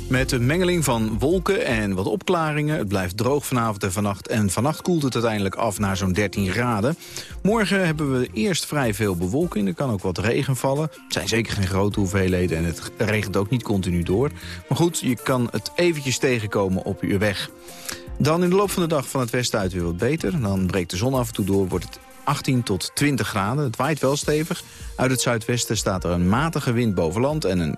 Met een mengeling van wolken en wat opklaringen. Het blijft droog vanavond en vannacht. En vannacht koelt het uiteindelijk af naar zo'n 13 graden. Morgen hebben we eerst vrij veel bewolking. Er kan ook wat regen vallen. Het zijn zeker geen grote hoeveelheden en het regent ook niet continu door. Maar goed, je kan het eventjes tegenkomen op je weg. Dan in de loop van de dag van het westen uit weer wat beter. Dan breekt de zon af en toe door, wordt het 18 tot 20 graden. Het waait wel stevig. Uit het zuidwesten staat er een matige wind boven land... en een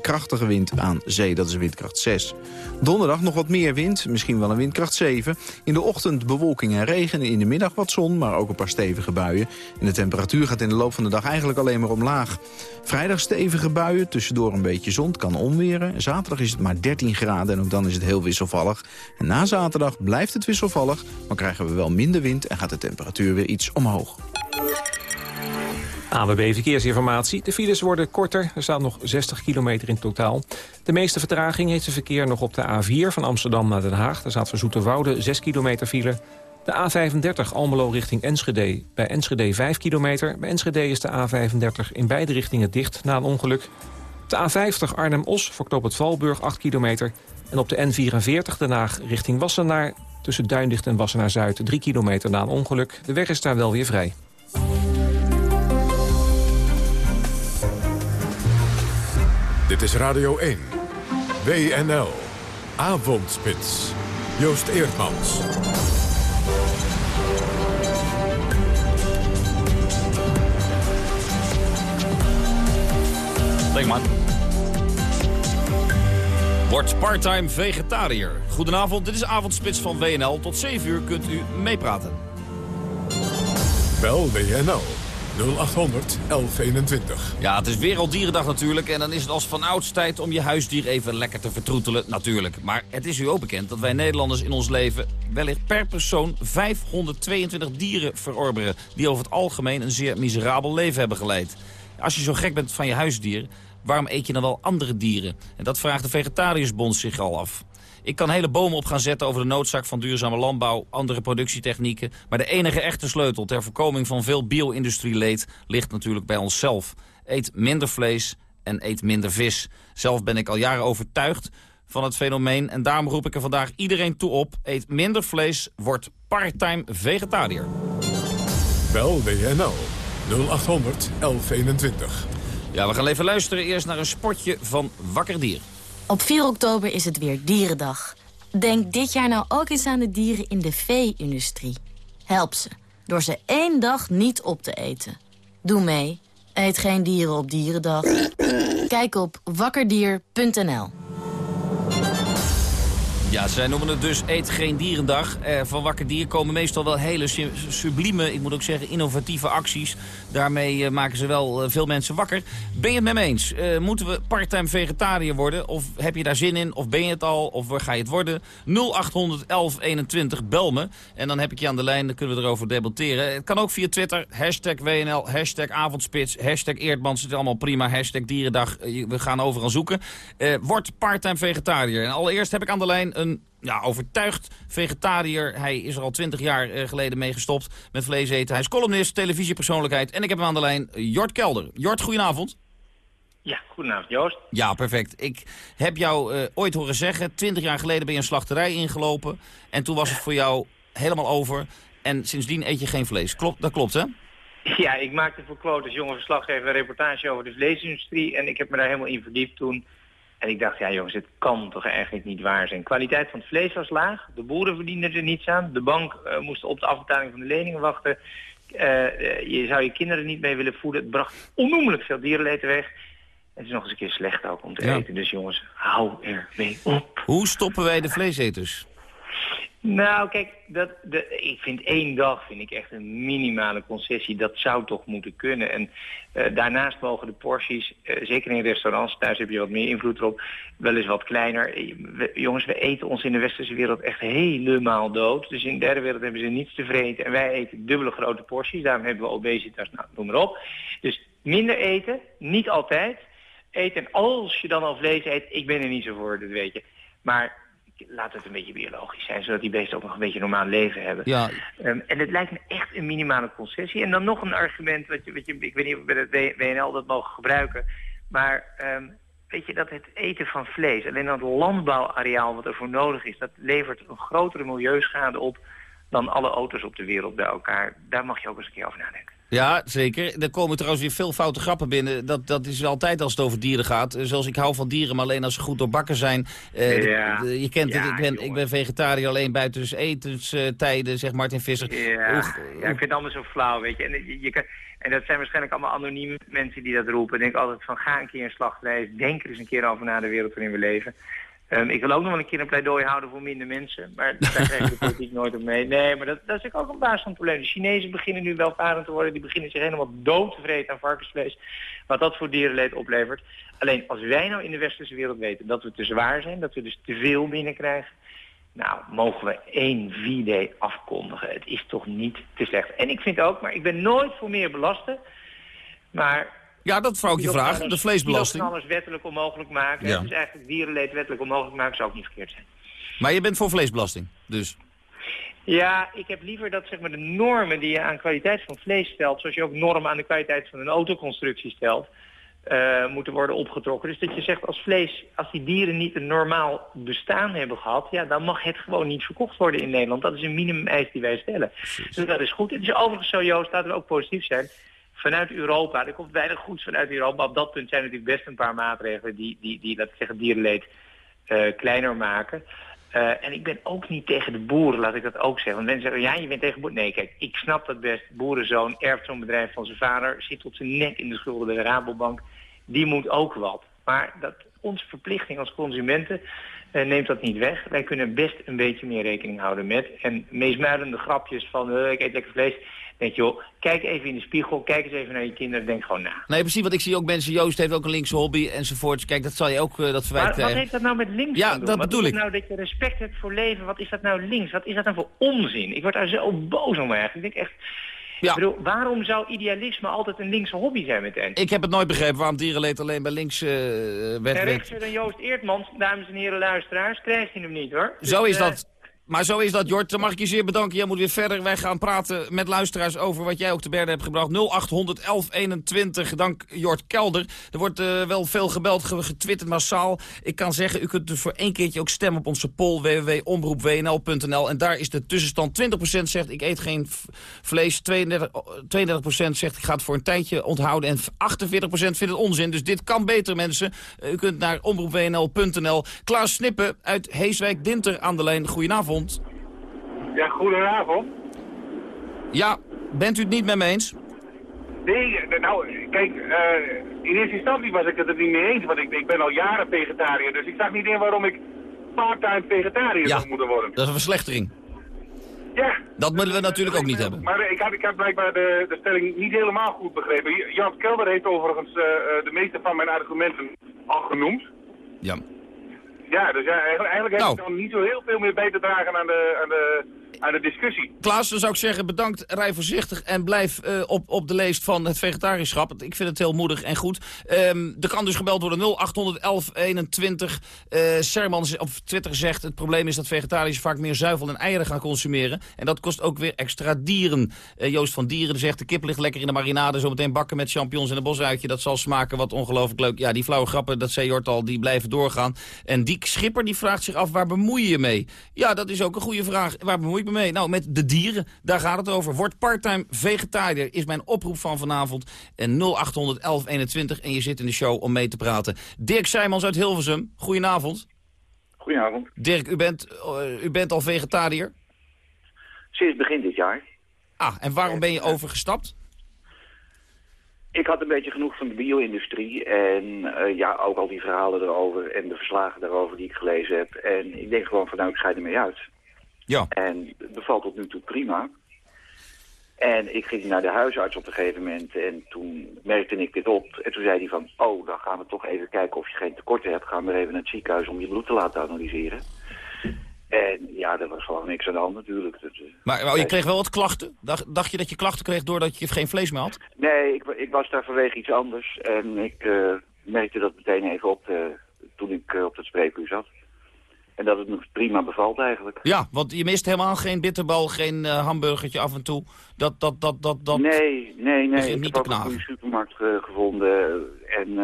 krachtige wind aan zee, dat is windkracht 6. Donderdag nog wat meer wind, misschien wel een windkracht 7. In de ochtend bewolking en regen, in de middag wat zon... maar ook een paar stevige buien. En de temperatuur gaat in de loop van de dag eigenlijk alleen maar omlaag. Vrijdag stevige buien, tussendoor een beetje zon, kan onweren. Zaterdag is het maar 13 graden en ook dan is het heel wisselvallig. En na zaterdag blijft het wisselvallig, maar krijgen we wel minder wind... en gaat de temperatuur weer iets omhoog. AWB Verkeersinformatie. De files worden korter. Er staan nog 60 kilometer in totaal. De meeste vertraging heeft het verkeer nog op de A4 van Amsterdam naar Den Haag. Daar staat voor Zoeterwoude 6 kilometer file. De A35 Almelo richting Enschede. Bij Enschede 5 kilometer. Bij Enschede is de A35 in beide richtingen dicht na een ongeluk. De A50 Arnhem-Os voor knoop het Valburg 8 kilometer. En op de N44 Den Haag richting Wassenaar... tussen Duindicht en Wassenaar-Zuid 3 kilometer na een ongeluk. De weg is daar wel weer vrij. Dit is Radio 1. WNL. Avondspits. Joost Eerdmans. Denk maar. Word parttime vegetariër. Goedenavond, dit is Avondspits van WNL. Tot 7 uur kunt u meepraten. Bel WNL 0800 1121. Ja, het is Werelddierendag natuurlijk. En dan is het als van ouds tijd om je huisdier even lekker te vertroetelen. Natuurlijk. Maar het is u ook bekend dat wij Nederlanders in ons leven... wellicht per persoon 522 dieren verorberen... die over het algemeen een zeer miserabel leven hebben geleid. Als je zo gek bent van je huisdier... waarom eet je dan wel andere dieren? En dat vraagt de Vegetariërsbond zich al af. Ik kan hele bomen op gaan zetten over de noodzaak van duurzame landbouw, andere productietechnieken. Maar de enige echte sleutel ter voorkoming van veel bio-industrieleed ligt natuurlijk bij onszelf. Eet minder vlees en eet minder vis. Zelf ben ik al jaren overtuigd van het fenomeen. En daarom roep ik er vandaag iedereen toe op. Eet minder vlees, word parttime vegetariër. Bel WNL 0800 1121. Ja, we gaan even luisteren eerst naar een spotje van Wakker Dier. Op 4 oktober is het weer Dierendag. Denk dit jaar nou ook eens aan de dieren in de vee-industrie. Help ze, door ze één dag niet op te eten. Doe mee. Eet geen dieren op Dierendag. Kijk op wakkerdier.nl. Ja, zij noemen het dus Eet Geen Dierendag. Eh, van Wakker Dier komen meestal wel hele su- sublieme, ik moet ook zeggen, innovatieve acties. Daarmee eh, maken ze wel eh, veel mensen wakker. Ben je het met me eens? Eh, moeten we parttime vegetariër worden? Of heb je daar zin in? Of ben je het al? Of waar ga je het worden? 0800 1121, bel me. En dan heb ik je aan de lijn, dan kunnen we erover debatteren. Het kan ook via Twitter, hashtag WNL, hashtag Avondspits, hashtag Eerdmans. Het is allemaal prima, hashtag Dierendag. Eh, We gaan overal zoeken. Word parttime vegetariër. En allereerst heb ik aan de lijn een ja, overtuigd vegetariër. Hij is er al twintig jaar eh, geleden mee gestopt met vlees eten. Hij is columnist, televisiepersoonlijkheid. En ik heb hem aan de lijn, Jort Kelder. Jort, goedenavond. Ja, goedenavond Joost. Ja, perfect. Ik heb jou eh, ooit horen zeggen, twintig jaar geleden ben je een slachterij ingelopen. En toen was het voor jou helemaal over. En sindsdien eet je geen vlees. Klopt, dat klopt, hè? Ja, ik maakte voor als jonge verslaggever een reportage over de vleesindustrie. En ik heb me daar helemaal in verdiept toen. En ik dacht, ja jongens, het kan toch eigenlijk niet waar zijn. Kwaliteit van het vlees was laag. De boeren verdienden er niets aan. De bank eh, moest op de afbetaling van de leningen wachten. Eh, eh, je zou je kinderen niet mee willen voeden. Het bracht onnoemelijk veel dierenleed weg. En het is nog eens een keer slecht ook om te Ja. eten. Dus jongens, hou er mee op. Hoe stoppen wij de vleeseters? Nou, kijk, dat, de, ik vind één dag vind ik echt een minimale concessie. Dat zou toch moeten kunnen. En eh, daarnaast mogen de porties, eh, zeker in restaurants, thuis heb je wat meer invloed erop, wel eens wat kleiner. Eh, jongens, we eten ons in de westerse wereld echt helemaal dood. Dus in de derde wereld hebben ze niets te vreten. En wij eten dubbele grote porties. Daarom hebben we obesitas, nou, noem maar op. Dus minder eten, niet altijd. Eten, en als je dan al vlees eet, ik ben er niet zo voor, dat weet je. Maar laat het een beetje biologisch zijn, zodat die beesten ook nog een beetje een normaal leven hebben. Ja, Ehm, en het lijkt me echt een minimale concessie. En dan nog een argument, wat je, wat je, ik weet niet of we bij het WNL dat mogen gebruiken. Maar ehm, weet je, dat het eten van vlees, alleen dat landbouwareaal wat ervoor nodig is, dat levert een grotere milieuschade op dan alle auto's op de wereld bij elkaar. Daar mag je ook eens een keer over nadenken. Ja, zeker. Er komen trouwens weer veel foute grappen binnen. Dat, dat is altijd als het over dieren gaat. Eh, Zoals ik hou van dieren, maar alleen als ze goed doorbakken zijn. Eh, de- Ja. de- je kent het, ik ben, ik ben vegetariër alleen buiten dus etenstijden, zegt Martin Visser. Ja, ja, ik vind het allemaal zo flauw, weet je. En, je, je kan, en dat zijn waarschijnlijk allemaal anonieme mensen die dat roepen. Ik denk altijd van, ga een keer een slachterij, denk er eens een keer over na de wereld waarin we leven. Ehm, ik wil ook nog wel een keer een pleidooi houden voor minder mensen, maar daar krijg ik de politiek nooit op mee. Nee, maar dat, dat is ook een baas van het probleem. De Chinezen beginnen nu welvarend te worden, die beginnen zich helemaal dood te vreten aan varkensvlees. Wat dat voor dierenleed oplevert. Alleen als wij nou in de westerse wereld weten dat we te zwaar zijn, dat we dus te veel binnenkrijgen, nou, mogen we één V-day afkondigen. Het is toch niet te slecht. En ik vind ook, maar ik ben nooit voor meer belasten. Maar... Ja, dat wou ik je vragen, de vleesbelasting. alles wettelijk onmogelijk maken. Ja. Dus eigenlijk dierenleed wettelijk onmogelijk maken zou ook niet verkeerd zijn. Maar je bent voor vleesbelasting, dus. Ja, ik heb liever dat zeg maar, de normen die je aan kwaliteit van vlees stelt... zoals je ook normen aan de kwaliteit van een autoconstructie stelt... eh, moeten worden opgetrokken. Dus dat je zegt als vlees, als die dieren niet een normaal bestaan hebben gehad... ja, dan mag het gewoon niet verkocht worden in Nederland. Dat is een minimum eis die wij stellen. Dus dat is goed. Het is overigens zo, Joost, laten we ook positief zijn... Vanuit Europa, er komt weinig goeds vanuit Europa. Op dat punt zijn natuurlijk best een paar maatregelen die, die, die laat ik zeggen, dierenleed eh, kleiner maken. Eh, en ik ben ook niet tegen de boeren, laat ik dat ook zeggen. Want mensen zeggen, ja, je bent tegen boeren. Nee, kijk, ik snap dat best. Boerenzoon erft zo'n bedrijf van zijn vader, zit tot zijn nek in de schulden bij de Rabobank. Die moet ook wat. Maar dat, onze verplichting als consumenten eh, neemt dat niet weg. Wij kunnen best een beetje meer rekening houden met. En meesmuilende grapjes van, ik eet lekker vlees. Denk joh, kijk even in de spiegel, kijk eens even naar je kinderen, denk gewoon na. Nee, precies, want ik zie ook mensen, Joost heeft ook een linkse hobby enzovoort. Kijk, dat zal je ook, eh, dat verwijt Maar wat heeft dat nou met links Ja, te doen? dat Wat bedoel is ik. nou dat je respect hebt voor leven? Wat is dat nou links? Wat is dat nou voor onzin? Ik word daar zo boos om eigenlijk. Ik denk echt... Ik bedoel, waarom zou idealisme altijd een linkse hobby zijn meteen? Ik heb het nooit begrepen waarom dierenleed alleen bij links eh werd En rechtser dan Joost Eertmans, dames en heren luisteraars, krijg je hem niet hoor. Zo Dus, is eh, dat. Maar zo is dat, Jort. Dan mag ik je zeer bedanken. Jij moet weer verder. Wij gaan praten met luisteraars over wat jij ook te berden hebt gebracht. 0800 1121. Dank Jort Kelder. Er wordt uh, wel veel gebeld, getwitterd massaal. Ik kan zeggen, u kunt dus voor één keertje ook stemmen op onze poll www.omroepwnl.nl. En daar is de tussenstand 20% zegt ik eet geen vlees. 32, 32% zegt ik ga het voor een tijdje onthouden. En 48% vindt het onzin. Dus dit kan beter, mensen. Uh, u kunt naar omroepwnl.nl. Klaas Snippen uit Heeswijk-Dinter aan de lijn. Goedenavond. Ja, goedenavond. Ja, bent u het niet met me eens? Nee, nou, kijk, uh, in eerste instantie was ik het er niet mee eens, want ik, ik ben al jaren vegetariër, dus ik zag niet in waarom ik part-time vegetariër ja, zou moeten worden. dat is een verslechtering. Ja. Dat willen we natuurlijk ook niet hebben. Maar ik heb, ik heb blijkbaar de, de stelling niet helemaal goed begrepen. Jan Kelder heeft overigens uh, de meeste van mijn argumenten al genoemd. Ja. Ja, dus ja, eigenlijk, eigenlijk heb Nou. ik dan niet zo heel veel meer bij te dragen aan de, aan de, aan de discussie. Klaas, dan zou ik zeggen bedankt, rij voorzichtig en blijf uh, op, op de leest van het vegetarischap. Ik vind het heel moedig en goed. Um, er kan dus gebeld worden 081121. Uh, Serman op Twitter zegt, het probleem is dat vegetariërs vaak meer zuivel en eieren gaan consumeren. En dat kost ook weer extra dieren. Uh, Joost van Dieren zegt, de kip ligt lekker in de marinade. Zometeen bakken met champignons en een bosuitje. Dat zal smaken wat ongelooflijk leuk. Ja, die flauwe grappen, dat zei Jort al, die blijven doorgaan. En die Schipper die vraagt zich af, waar bemoei je je mee? Ja, dat is ook een goede vraag. Waar bemoei ik me mee? Nou, met de dieren. Daar gaat het over. Word parttime vegetariër is mijn oproep van vanavond. En 0800 1121 en je zit in de show om mee te praten. Dirk Seijmans uit Hilversum. Goedenavond. Goedenavond. Dirk, u bent, uh, u bent al vegetariër? Sinds begin dit jaar. Ah, en waarom ben je overgestapt? Ik had een beetje genoeg van de bio-industrie en uh, ja, ook al die verhalen erover en de verslagen daarover die ik gelezen heb. En ik denk gewoon van nou, ik ga ermee uit. Ja. En het bevalt tot nu toe prima. En ik ging naar de huisarts op een gegeven moment en toen merkte ik dit op. En toen zei hij van, oh, dan gaan we toch even kijken of je geen tekorten hebt. Gaan we even naar het ziekenhuis om je bloed te laten analyseren. En ja, er was gewoon niks aan de hand natuurlijk. Dat, maar, maar je kreeg wel wat klachten? Dacht, dacht, je dat je klachten kreeg doordat je geen vlees meer had? Nee, ik, ik was daar vanwege iets anders. En ik uh, merkte dat meteen even op uh, toen ik uh, op het spreekuur zat. En dat het nog prima bevalt eigenlijk. Ja, want je mist helemaal geen bitterbal, geen hamburgertje af en toe. Dat, dat, dat, dat, dat... Nee, nee, nee. Ik niet heb ook een goede supermarkt gevonden. En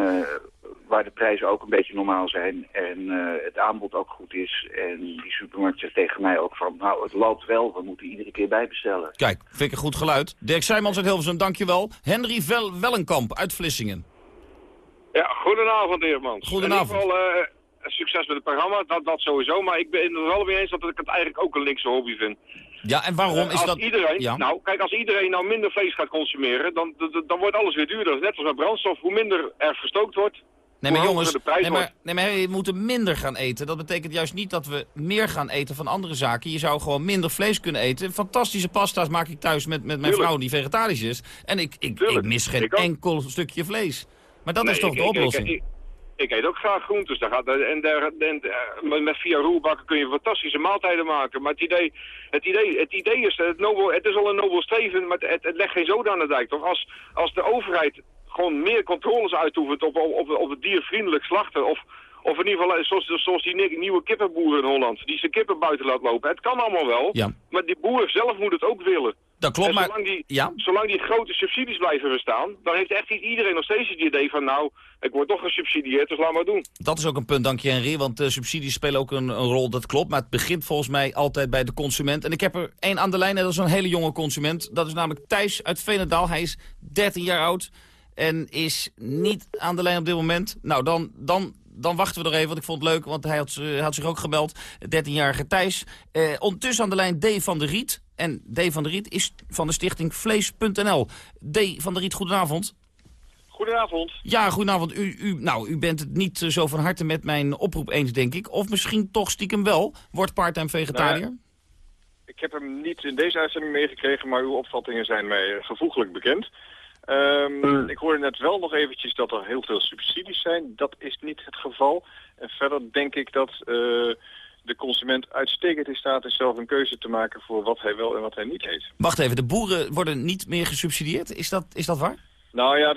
waar de prijzen ook een beetje normaal zijn en uh, het aanbod ook goed is. En die supermarkt zegt tegen mij ook van, nou, het loopt wel, we moeten iedere keer bijbestellen. Kijk, vind ik een goed geluid. Dirk Seijmans uit Hilversum, dankjewel. Henry Vel Wellenkamp uit Vlissingen. Ja, goedenavond, Eermans. Goedenavond. In ieder geval, uh, succes met het programma, dat, dat sowieso. Maar ik ben het er wel mee eens dat ik het eigenlijk ook een linkse hobby vind. Ja, en waarom is als dat... Iedereen, ja. Nou, kijk, als iedereen nou minder vlees gaat consumeren, dan, dan, wordt alles weer duurder. Net als met brandstof, hoe minder er gestookt wordt, Nee, maar jongens, nee, maar, nee, maar we moeten minder gaan eten. Dat betekent juist niet dat we meer gaan eten van andere zaken. Je zou gewoon minder vlees kunnen eten. Fantastische pasta's maak ik thuis met, met mijn Tuurlijk. vrouw die vegetarisch is. En ik, ik, ik mis geen ik enkel stukje vlees. Maar dat Nee, is toch ik- de oplossing? Ik, eet ook graag groentes. Daar gaat, en daar, en, eh, met- via roerbakken kun je fantastische maaltijden maken. Maar het idee, het idee, het idee is, het, nobel, het is al een nobel streven, maar het, het legt geen zoden aan de dijk. Toch? Als, als de overheid gewoon meer controles uitoefent op, op, op, op het diervriendelijk slachten... Of, of in ieder geval eh, zoals, zoals die ni- nieuwe kippenboer in Holland, die zijn kippen buiten laat lopen. Het kan allemaal wel, Ja. maar die boer zelf moet het ook willen. Dat klopt, en maar... zolang die, Ja? zolang die grote subsidies blijven bestaan, dan heeft echt iedereen nog steeds het idee van nou, ik word toch gesubsidieerd, dus laat maar doen. Dat is ook een punt, dank je Henry. Want uh, subsidies spelen ook een, een rol, dat klopt. Maar het begint volgens mij altijd bij de consument. En ik heb er één aan de lijn, en dat is een hele jonge consument. Dat is namelijk Thijs uit Veenendaal. Hij is 13 jaar oud en is niet aan de lijn op dit moment. Nou, dan, dan, dan wachten we nog even, want ik vond het leuk. Want hij had, eh, had zich ook gebeld, 13-jarige Thijs. Eh, ondertussen aan de lijn D. van der Riet. En D. van der Riet is van de stichting Vlees.nl. D. van der Riet, goedenavond. Goedenavond. Ja, goedenavond. U, u, nou, u bent het niet eh, zo van harte met mijn oproep eens, denk ik. Of misschien toch stiekem wel. Wordt parttime vegetariër? Ik heb hem niet in deze uitzending meegekregen, maar uw opvattingen zijn mij eh, gevoeglijk bekend. Ehm, Ik hoorde net wel nog eventjes dat er heel veel subsidies zijn. Dat is niet het geval. En verder denk ik dat eh, de consument uitstekend in staat is zelf een keuze te maken voor wat hij wel en wat hij niet eet. Wacht even, de boeren worden niet meer gesubsidieerd. Is dat, is dat waar? Nou ja,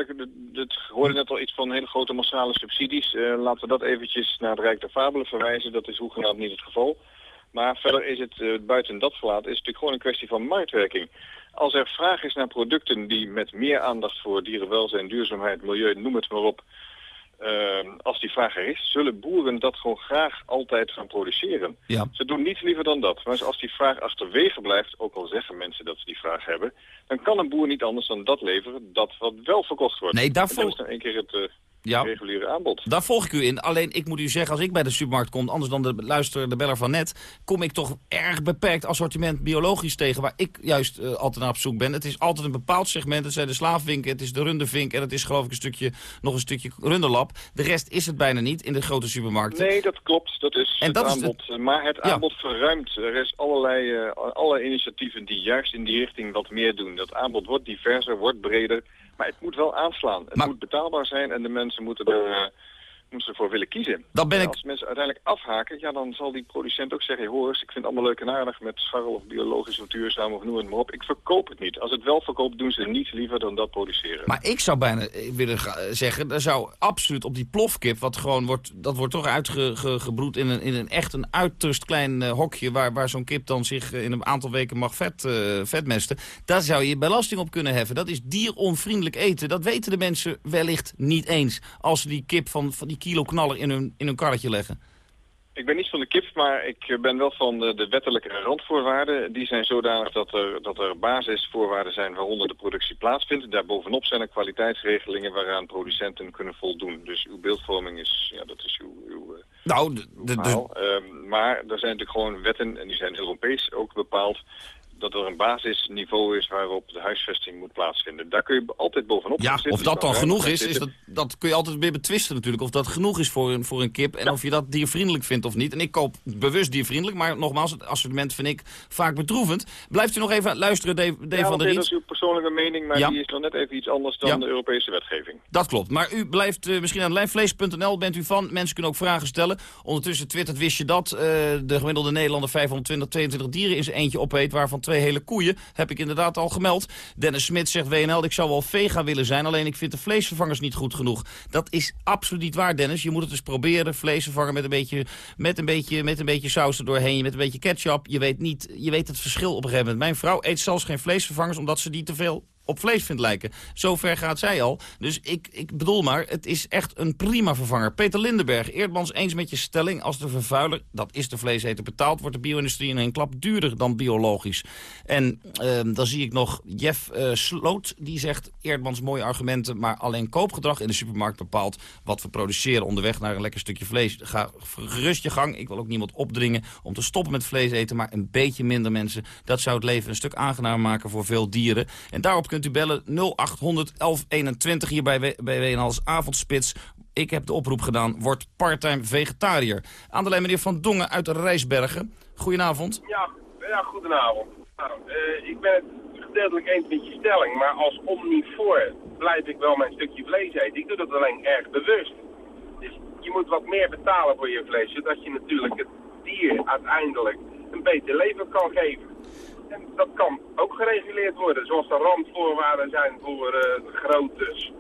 het hoorde net al iets van hele grote massale subsidies. Eh, laten we dat eventjes naar het Rijk der Fabelen verwijzen. Dat is hoegenaamd niet het geval. Maar verder is het, uh, buiten dat gelaten, is het natuurlijk gewoon een kwestie van marktwerking. Als er vraag is naar producten die met meer aandacht voor dierenwelzijn, duurzaamheid, milieu, noem het maar op, uh, als die vraag er is, zullen boeren dat gewoon graag altijd gaan produceren. Ja. Ze doen niets liever dan dat. Maar als die vraag achterwege blijft, ook al zeggen mensen dat ze die vraag hebben, dan kan een boer niet anders dan dat leveren, dat wat wel verkocht wordt. Nee, daarvoor... En dat is dan één keer het... Uh, ja. reguliere aanbod. Daar volg ik u in. Alleen ik moet u zeggen, als ik bij de supermarkt kom, anders dan de luister, de beller van net, kom ik toch erg beperkt assortiment biologisch tegen, waar ik juist uh, altijd naar op zoek ben. Het is altijd een bepaald segment. Het zijn de slaafvinken, het is de rundervink en het is geloof ik een stukje, nog een stukje runderlap. De rest is het bijna niet in de grote supermarkten. Nee, dat klopt. Dat is en het dat aanbod. Is het... Maar het ja. aanbod verruimt. Er is allerlei, uh, allerlei initiatieven die juist in die richting wat meer doen. Dat aanbod wordt diverser, wordt breder. Maar het moet wel aanslaan. Het maar... moet betaalbaar zijn en de mensen moeten er, moeten ervoor willen kiezen. Dat ben en ik... Als mensen uiteindelijk afhaken, ja, dan zal die producent ook zeggen... hoor eens, ik vind het allemaal leuk en aardig met scharrel of biologisch of duurzaam of noem het maar op. Ik verkoop het niet. Als het wel verkoopt, doen ze niets liever dan dat produceren. Maar ik zou bijna willen zeggen, er zou absoluut op die plofkip... wat gewoon wordt, dat wordt toch uitgebroed in een, in een echt een uiterst klein uh, hokje... waar, waar zo'n kip dan zich in een aantal weken mag vet, uh, vetmesten... daar zou je belasting op kunnen heffen. Dat is dieronvriendelijk eten. Dat weten de mensen wellicht niet eens. Als ze die kip van, van die kilo knaller in hun, in hun karretje leggen. Ik ben niet van de kip, maar ik ben wel van de, de wettelijke randvoorwaarden. Die zijn zodanig dat er, dat er basisvoorwaarden zijn waaronder de productie plaatsvindt. Daarbovenop zijn er kwaliteitsregelingen waaraan producenten kunnen voldoen. Dus uw beeldvorming is, ja, dat is uw, uw nou, de, de, de... Um, maar er zijn natuurlijk gewoon wetten, en die zijn Europees ook bepaald dat er een basisniveau is waarop de huisvesting moet plaatsvinden. Daar kun je altijd bovenop Ja, zitten. of dat dan genoeg is, is dat, dat kun je altijd weer betwisten natuurlijk. Of dat genoeg is voor een, voor een kip en ja. of je dat diervriendelijk vindt of niet. En ik koop bewust diervriendelijk, maar nogmaals, het assortiment vind ik vaak bedroevend. Blijft u nog even luisteren, Dave, Dave ja, van der Riet? dat is uw persoonlijke mening, maar ja. die is dan net even iets anders dan de Europese wetgeving. Dat klopt. Maar u blijft uh, misschien aan lijnvlees.nl, bent u van. Mensen kunnen ook vragen stellen. Ondertussen twittert, wist je dat uh, de gemiddelde Nederlander 520, 22 dieren in zijn eentje opeet, waarvan twee hele koeien. Heb ik inderdaad al gemeld. Dennis Smit zegt WNL, ik zou wel vega willen zijn, alleen ik vind de vleesvervangers niet goed genoeg. Dat is absoluut niet waar, Dennis. Je moet het dus proberen, vlees vervangen met een beetje, met een beetje, met een beetje saus erdoorheen, met een beetje ketchup. Je weet, niet, je weet het verschil op een gegeven moment. Mijn vrouw eet zelfs geen vleesvervangers, omdat ze die te veel op vlees vindt lijken. Zover gaat zij al. Dus ik, ik bedoel maar, het is echt een prima vervanger. Peter Lindenberg, Eerdmans eens met je stelling... als de vervuiler, dat is de vleeseter, betaald... wordt de bio-industrie in een klap duurder dan biologisch. En uh, dan zie ik nog Jeff uh, Sloot, die zegt... Eerdmans mooie argumenten, maar alleen koopgedrag in de supermarkt bepaalt... wat we produceren onderweg naar een lekker stukje vlees. Ga gerust je gang. Ik wil ook niemand opdringen om te stoppen met vlees eten... maar een beetje minder mensen. Dat zou het leven een stuk aangenaam maken voor veel dieren. En daarop kunt u bellen 0800 1121 hier bij, bij WNL's Avondspits. Ik heb de oproep gedaan, word parttime vegetariër. Aan de lijn meneer Van Dongen uit Rijsbergen. Goedenavond. Ja, ja goedenavond. Nou, uh, ik ben het gedeeltelijk eens met je stelling, maar als omnivoor blijf ik wel mijn stukje vlees eten. Ik doe dat alleen erg bewust. Dus je moet wat meer betalen voor je vlees, zodat je natuurlijk het dier uiteindelijk een beter leven kan geven. En dat kan ook gereguleerd worden, zoals er randvoorwaarden zijn voor uh, groottes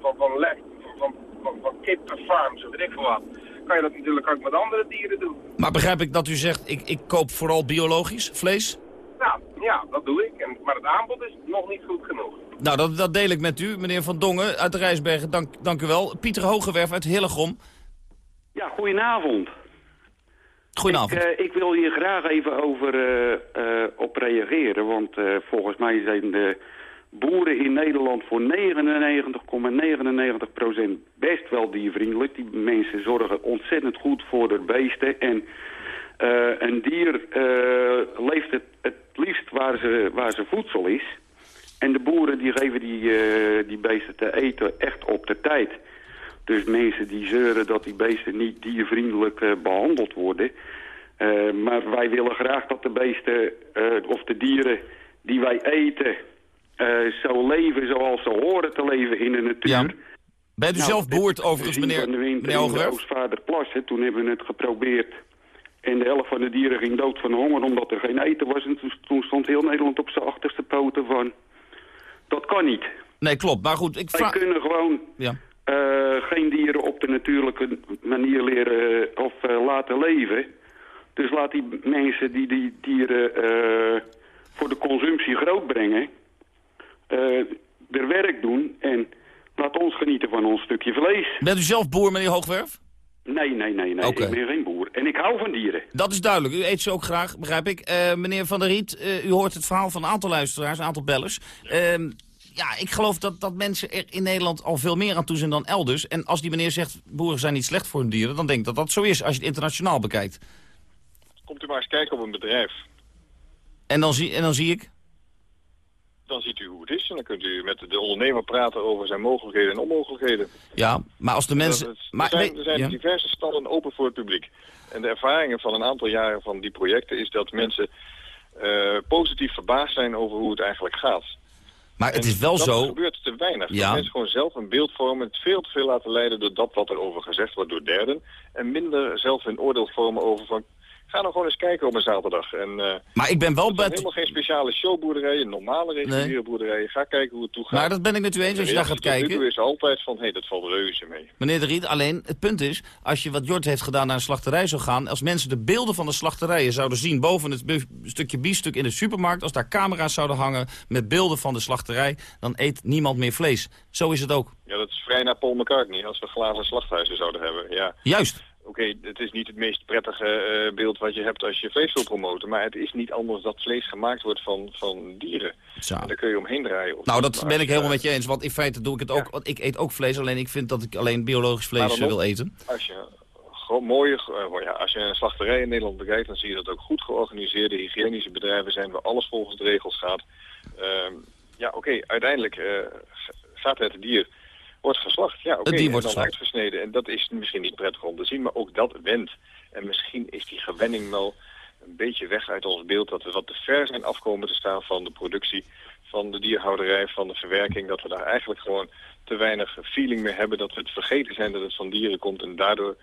van, van, van, van, van, van kippenfarms of weet ik veel wat. Kan je dat natuurlijk ook met andere dieren doen. Maar begrijp ik dat u zegt, ik, ik koop vooral biologisch vlees? Nou, ja, dat doe ik. En, maar het aanbod is nog niet goed genoeg. Nou, dat, dat deel ik met u, meneer Van Dongen uit de Rijsbergen. Dank, dank u wel. Pieter Hogewerf uit Hillegom. Ja, goedenavond. Goedenavond. Ik, uh, ik, wil hier graag even over uh, uh, op reageren, want volgens mij zijn de boeren in Nederland voor 99,99% best wel diervriendelijk. Die mensen zorgen ontzettend goed voor de beesten en een dier leeft het, het liefst waar ze, waar ze voedsel is. En de boeren die geven die, die beesten te eten echt op de tijd. Dus mensen die zeuren dat die beesten niet diervriendelijk uh, behandeld worden. Uh, maar wij willen graag dat de beesten, uh, of de dieren die wij eten, zo leven zoals ze horen te leven in de natuur. Ja. Bent u nou, zelf boerd overigens, meneer, meneer Hoogwerf? Oostvaarderplassen, toen hebben we het geprobeerd. En de helft van de dieren ging dood van honger omdat er geen eten was. En toen stond heel Nederland op zijn achterste poten van... Dat kan niet. Nee, klopt. Maar goed, ik vraag... Wij kunnen gewoon... Ja. Uh, geen dieren op de natuurlijke manier leren of uh, laten leven. Dus laat die mensen die die dieren eh, voor de consumptie groot brengen, eh er werk doen en laat ons genieten van ons stukje vlees. Bent u zelf boer, meneer Hoogwerf? Nee, nee, nee, nee. Ik ben geen boer. En ik hou van dieren. Dat is duidelijk. U eet ze ook graag, begrijp ik. Eh, meneer Van der Riet, eh, u hoort het verhaal van een aantal luisteraars, een aantal bellers. Ehm, ja, ik geloof dat, dat mensen er in Nederland al veel meer aan toe zijn dan elders. En als die meneer zegt, boeren zijn niet slecht voor hun dieren... dan denk ik dat dat zo is als je het internationaal bekijkt. Komt u maar eens kijken op een bedrijf. En dan zie, en dan zie ik... Dan ziet u hoe het is en dan kunt u met de ondernemer praten over zijn mogelijkheden en onmogelijkheden. Ja, maar als de mensen... Het- maar, er zijn, weet- er zijn ja. diverse stallen open voor het publiek. En de ervaringen van een aantal jaren van die projecten is dat mensen eh, positief verbaasd zijn over hoe het eigenlijk gaat. Maar het En is wel dat zo... gebeurt te weinig. Dat Ja. mensen gewoon zelf een beeld vormen, het veel te veel laten leiden door dat wat er over gezegd wordt door derden. En minder zelf een oordeel vormen over van, ga nou gewoon eens kijken op een zaterdag. En, eh, Maar ik ben wel het helemaal geen speciale showboerderijen, normale reguliere boerderijen. Ga kijken hoe het toe gaat. Maar dat ben ik met u eens als je daar gaat De kijken. toe is altijd van, hé, hey, dat valt reuze mee. Meneer de Riet, alleen het punt is, als je wat Jort heeft gedaan naar een slachterij zou gaan... als mensen de beelden van de slachterijen zouden zien boven het stukje biefstuk in de supermarkt... als daar camera's zouden hangen met beelden van de slachterij... dan eet niemand meer vlees. Zo is het ook. Ja, dat is vrij naar Paul McCartney, als we glazen slachthuizen zouden hebben. Ja. Juist. Oké, het is niet het meest prettige eh, beeld wat je hebt als je vlees wil promoten. Maar het is niet anders dat vlees gemaakt wordt van, van dieren. Zo. En daar kun je omheen draaien. Of Nou, dat ben ik helemaal met je eens. Want in feite doe ik het ook. Want ik eet ook vlees. Alleen ik vind dat ik alleen biologisch vlees eh, wil nog, eten. Als je, mooie, eh, ja, als je een slachterij in Nederland bekijkt, dan zie je dat ook goed georganiseerde hygiënische bedrijven zijn waar alles volgens de regels gaat. Ehm, ja, oké, uiteindelijk eh, g- gaat het dier, wordt geslacht. Ja, oké, dier en wordt dan geslacht. uitgesneden. En dat is misschien niet prettig om te zien, maar ook dat wendt. En misschien is die gewenning wel een beetje weg uit ons beeld dat we wat te ver zijn afkomen te staan van de productie, van de dierhouderij, van de verwerking. Dat we daar eigenlijk gewoon te weinig feeling meer hebben, dat we het vergeten zijn dat het van dieren komt en daardoor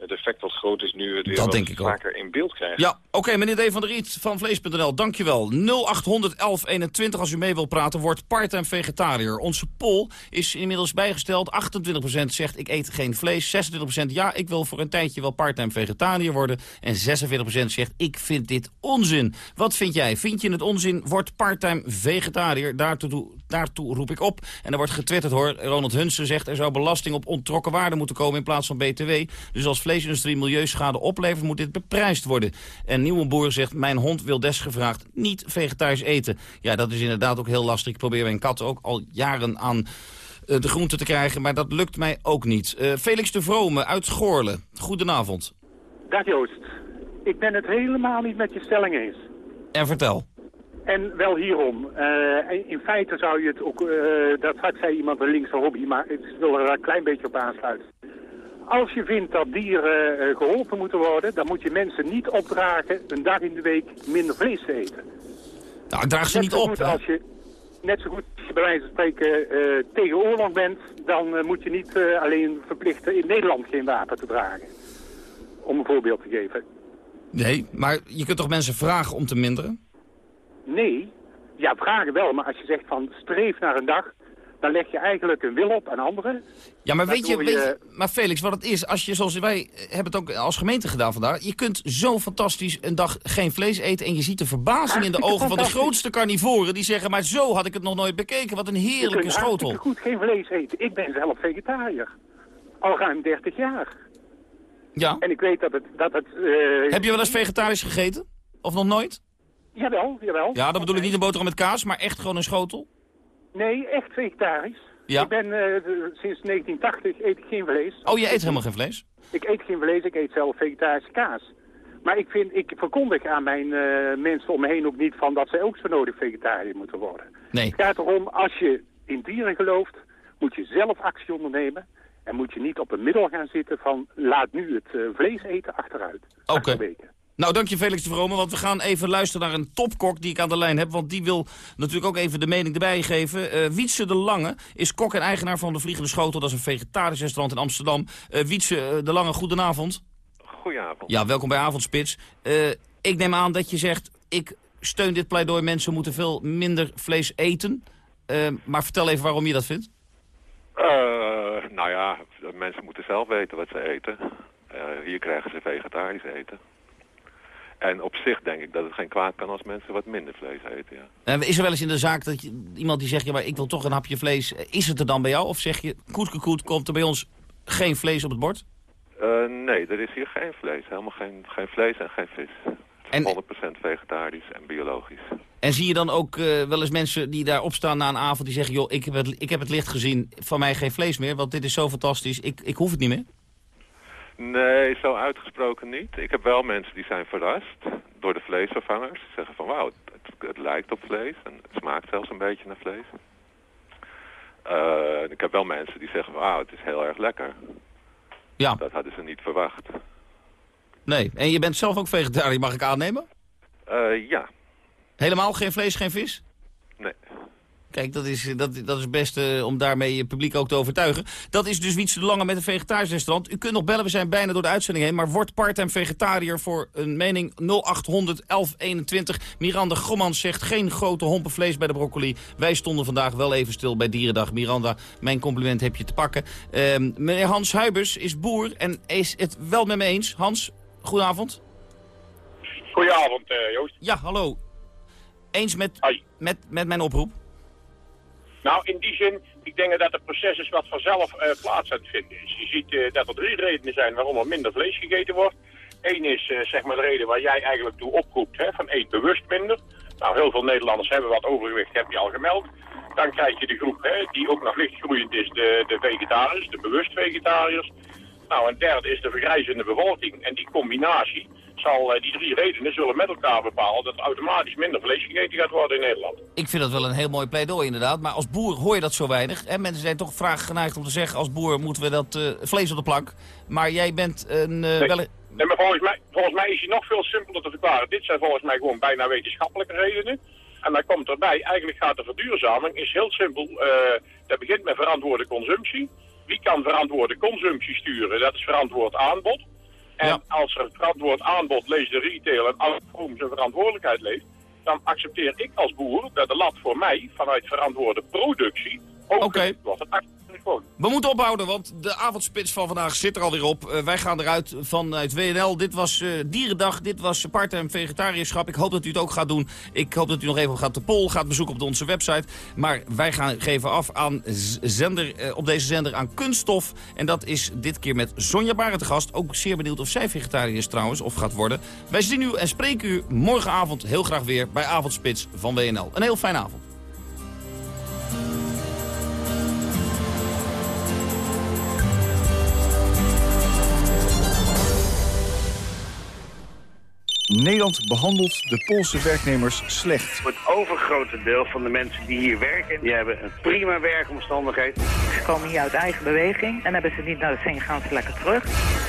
het effect wat groot is nu het weer Dat wat denk ik ook. vaker in beeld krijgen. Ja, oké, meneer D. van der Riet van Vlees.nl, dankjewel. 0800 1121 als u mee wilt praten, wordt part-time vegetariër. Onze poll is inmiddels bijgesteld. 28% zegt ik eet geen vlees. 26% ja, ik wil voor een tijdje wel part-time vegetariër worden. En 46% zegt ik vind dit onzin. Wat vind jij? Vind je het onzin? Word part-time vegetariër. Daartoe, daartoe roep ik op. En er wordt getwitterd hoor. Ronald Hunsen zegt er zou belasting op ontrokken waarde moeten komen in plaats van BTW. Dus als vleesindustrie milieuschade oplevert, moet dit beprijsd worden. En Nieuwe Boer zegt, mijn hond wil desgevraagd niet vegetarisch eten. Ja, dat is inderdaad ook heel lastig. Ik probeer mijn kat ook al jaren aan eh, de groente te krijgen, maar dat lukt mij ook niet. Eh, Felix de Vrome uit Schoorle, goedenavond. Dag Joost. Ik ben het helemaal niet met je stelling eens. En vertel. En wel hierom. Eh, in feite zou je het ook, eh, dat had zei iemand een linkse hobby, maar ik wil er een klein beetje op aansluiten. Als je vindt dat dieren eh, geholpen moeten worden, dan moet je mensen niet opdragen een dag in de week minder vlees te eten. Nou, ik draag ze Net niet op. Als je, net zo goed als je bij wijze van spreken eh, tegen oorlog bent, dan eh, moet je niet alleen verplichten in Nederland geen wapen te dragen. Om een voorbeeld te geven. Nee, maar je kunt toch mensen vragen om te minderen? Nee, ja, vragen wel, maar als je zegt van streef naar een dag, dan leg je eigenlijk een wil op aan anderen. Ja, maar weet je, Waardoor weet je, maar Felix, wat het is, als je, zoals wij eh, hebben het ook als gemeente gedaan vandaag, je kunt zo fantastisch een dag geen vlees eten en je ziet de verbazing in de ogen van de grootste carnivoren, die zeggen, maar zo had ik het nog nooit bekeken, wat een heerlijke schotel. hartstikke goed geen vlees eten. Ik ben zelf vegetariër. Al ruim 30 jaar. Ja. En ik weet dat het... Dat het eh, Heb je wel eens vegetarisch gegeten? Of nog nooit? Jawel, jawel. Ja, dan bedoel ik niet een boterham met kaas, maar echt gewoon een schotel? Nee, echt vegetarisch. Ja. Ik ben eh, sinds 1980 eet ik geen vlees. Oh, je eet helemaal geen vlees? Ik eet geen vlees, ik eet zelf vegetarische kaas. Maar ik, vind, ik verkondig aan mijn eh, mensen om me heen ook niet van dat zij ook zo nodig vegetariër moeten worden. Nee. Het gaat erom, als je in dieren gelooft, moet je zelf actie ondernemen. En moet je niet op een middel gaan zitten van laat nu het eh, vlees eten achteruit. Oké. Nou, dank je Felix de Vrome, want we gaan even luisteren naar een topkok die ik aan de lijn heb. Want die wil natuurlijk ook even de mening erbij geven. Eh Wietse de Lange is kok en eigenaar van de Vliegende Schotel. Dat is een vegetarisch restaurant in Amsterdam. Eh Wietse eh, de Lange, goedenavond. Goedenavond. Ja, welkom bij Avondspits. Ik neem aan dat je zegt, ik steun dit pleidooi. Mensen moeten veel minder vlees eten. Maar vertel even waarom je dat vindt. Nou ja, mensen moeten zelf weten wat ze eten. Hier krijgen ze vegetarisch eten. En op zich denk ik dat het geen kwaad kan als mensen wat minder vlees eten, ja. En is er wel eens in de zaak dat je, iemand die zegt... ja, maar ik wil toch een hapje vlees. Is het er dan bij jou? Of zeg je, koet, koet, komt er bij ons geen vlees op het bord? Uh, nee, er is hier geen vlees. Helemaal geen, geen vlees en geen vis. Het is 100% vegetarisch en biologisch. En zie je dan ook uh, wel eens mensen die daar opstaan na een avond... die zeggen, joh, ik heb, het, ik heb het licht gezien, van mij geen vlees meer... want dit is zo fantastisch, ik, ik hoef het niet meer? Nee, zo uitgesproken niet. Ik heb wel mensen die zijn verrast door de vleesvervangers. Die zeggen van, wauw, het, het, lijkt op vlees en het smaakt zelfs een beetje naar vlees. Uh, ik heb wel mensen die zeggen, wauw, het is heel erg lekker. Ja. Dat hadden ze niet verwacht. Nee, en je bent zelf ook vegetariër, mag ik aannemen? Uh, ja. Helemaal geen vlees, geen vis? Nee. Kijk, dat is, dat, dat is best uh, om daarmee je publiek ook te overtuigen. Dat is dus Wietse de Lange met een vegetarisch restaurant. U kunt nog bellen, we zijn bijna door de uitzending heen. Maar word part-time vegetariër voor een mening 0800 1121. Miranda Gommans zegt geen grote hompen vlees bij de broccoli. Wij stonden vandaag wel even stil bij Dierendag. Miranda, mijn compliment heb je te pakken. Uh, meneer Hans Huibers is boer en is het wel met me eens. Hans, goedenavond. Goedenavond, uh, Joost. Ja, hallo. Eens met, met, met mijn oproep? Nou, in die zin, ik denk dat het proces is wat vanzelf uh, plaats aan het vinden is. Je ziet uh, dat er drie redenen zijn waarom er minder vlees gegeten wordt. Eén is uh, zeg maar de reden waar jij eigenlijk toe oproept, hè, van eet bewust minder. Nou, heel veel Nederlanders hebben wat overgewicht, heb je al gemeld. Dan krijg je de groep hè, die ook nog licht is, de, de vegetariërs, de bewust vegetariërs. Nou, en derde is de vergrijzende bevolking. En die combinatie zal, uh, die drie redenen zullen met elkaar bepalen dat automatisch minder vlees gegeten gaat worden in Nederland. Ik vind dat wel een heel mooi pleidooi inderdaad, maar als boer hoor je dat zo weinig. Hè? Mensen zijn toch vraag geneigd om te zeggen, als boer moeten we dat uh, vlees op de plank. Maar jij bent een... Uh, nee. wel... nee, maar volgens mij, volgens mij is hij nog veel simpeler te verklaren. Dit zijn volgens mij gewoon bijna wetenschappelijke redenen. En dan komt erbij, eigenlijk gaat de verduurzaming, is heel simpel, dat begint met verantwoorde consumptie. Wie kan verantwoorde consumptie sturen? Dat is verantwoord aanbod. En ja. als er verantwoord aanbod leest de retail en Alprom zijn verantwoordelijkheid leeft, dan accepteer ik als boer dat de lat voor mij vanuit verantwoorde productie ook okay. wordt. We moeten ophouden, want de avondspits van vandaag zit er alweer op. Uh, wij gaan eruit vanuit WNL. Dit was uh, Dierendag, dit was part-time vegetariërschap. Ik hoop dat u het ook gaat doen. Ik hoop dat u nog even gaat de poll gaat bezoeken op onze website. Maar wij gaan geven af aan zender, uh, op deze zender aan kunststof. En dat is dit keer met Sonja Baren te gast. Ook zeer benieuwd of zij vegetariër is trouwens, of gaat worden. Wij zien u en spreken u morgenavond heel graag weer bij Avondspits van WNL. Een heel fijne avond. Nederland behandelt de Poolse werknemers slecht. Het overgrote deel van de mensen die hier werken, die hebben een prima werkomstandigheid. Ze komen hier uit eigen beweging en hebben ze niet naar de zin, gaan ze lekker terug.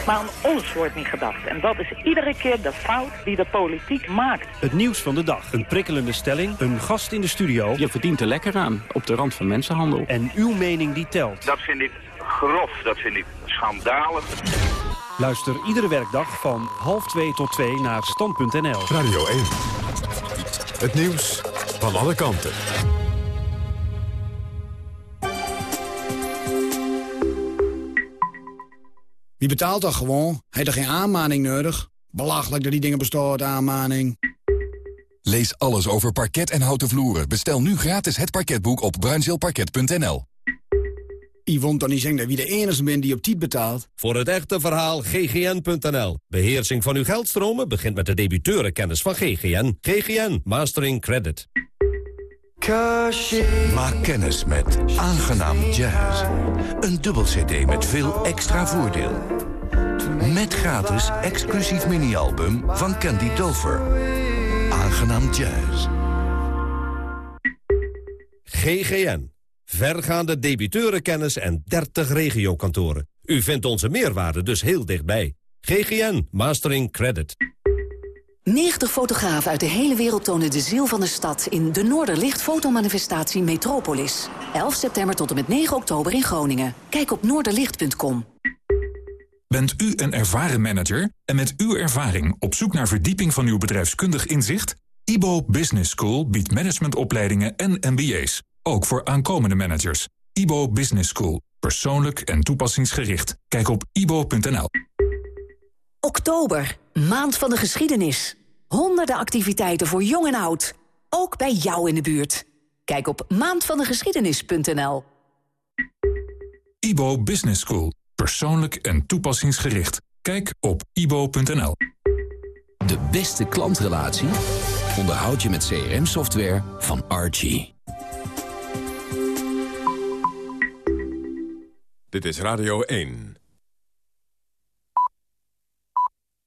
Maar aan ons wordt niet gedacht. En dat is iedere keer de fout die de politiek maakt. Het nieuws van de dag. Een prikkelende stelling. Een gast in de studio. Je verdient er lekker aan. Op de rand van mensenhandel. En uw mening die telt. Dat vind ik grof. Dat vind ik schandalig. Luister iedere werkdag van half 2 tot 2 naar stand.nl. Radio 1. Het nieuws van alle kanten. Wie betaalt dat gewoon? Heeft er geen aanmaning nodig? Belachelijk dat die dingen bestaan, aanmaning. Lees alles over parket en houten vloeren. Bestel nu gratis het parketboek op bruinzeelparket.nl. Yvonne toch niet zeggen dat wie de enige bent die op tijd betaalt? Voor het echte verhaal ggn.nl. Beheersing van uw geldstromen begint met de debiteurenkennis van GGN. GGN Mastering Credit. Maak kennis met Aangenaam Jazz. Een dubbel cd met veel extra voordeel. Met gratis exclusief mini-album van Candy Dover. Aangenaam Jazz. GGN. Vergaande debiteurenkennis en 30 regiokantoren. U vindt onze meerwaarde dus heel dichtbij. GGN Mastering Credit. 90 fotografen uit de hele wereld tonen de ziel van de stad... in de Noorderlicht fotomanifestatie Metropolis. 11 september tot en met 9 oktober in Groningen. Kijk op noorderlicht.com. Bent u een ervaren manager en met uw ervaring op zoek naar verdieping van uw bedrijfskundig inzicht? IBO Business School biedt managementopleidingen en MBA's. Ook voor aankomende managers. IBO Business School. Persoonlijk en toepassingsgericht. Kijk op ibo.nl. Oktober, maand van de geschiedenis. honderden activiteiten voor jong en oud. Ook bij jou in de buurt. Kijk op maandvandegeschiedenis.nl. IBO Business School. Persoonlijk en toepassingsgericht. Kijk op ibo.nl. De beste klantrelatie onderhoud je met CRM-software van Archie. Dit is Radio 1.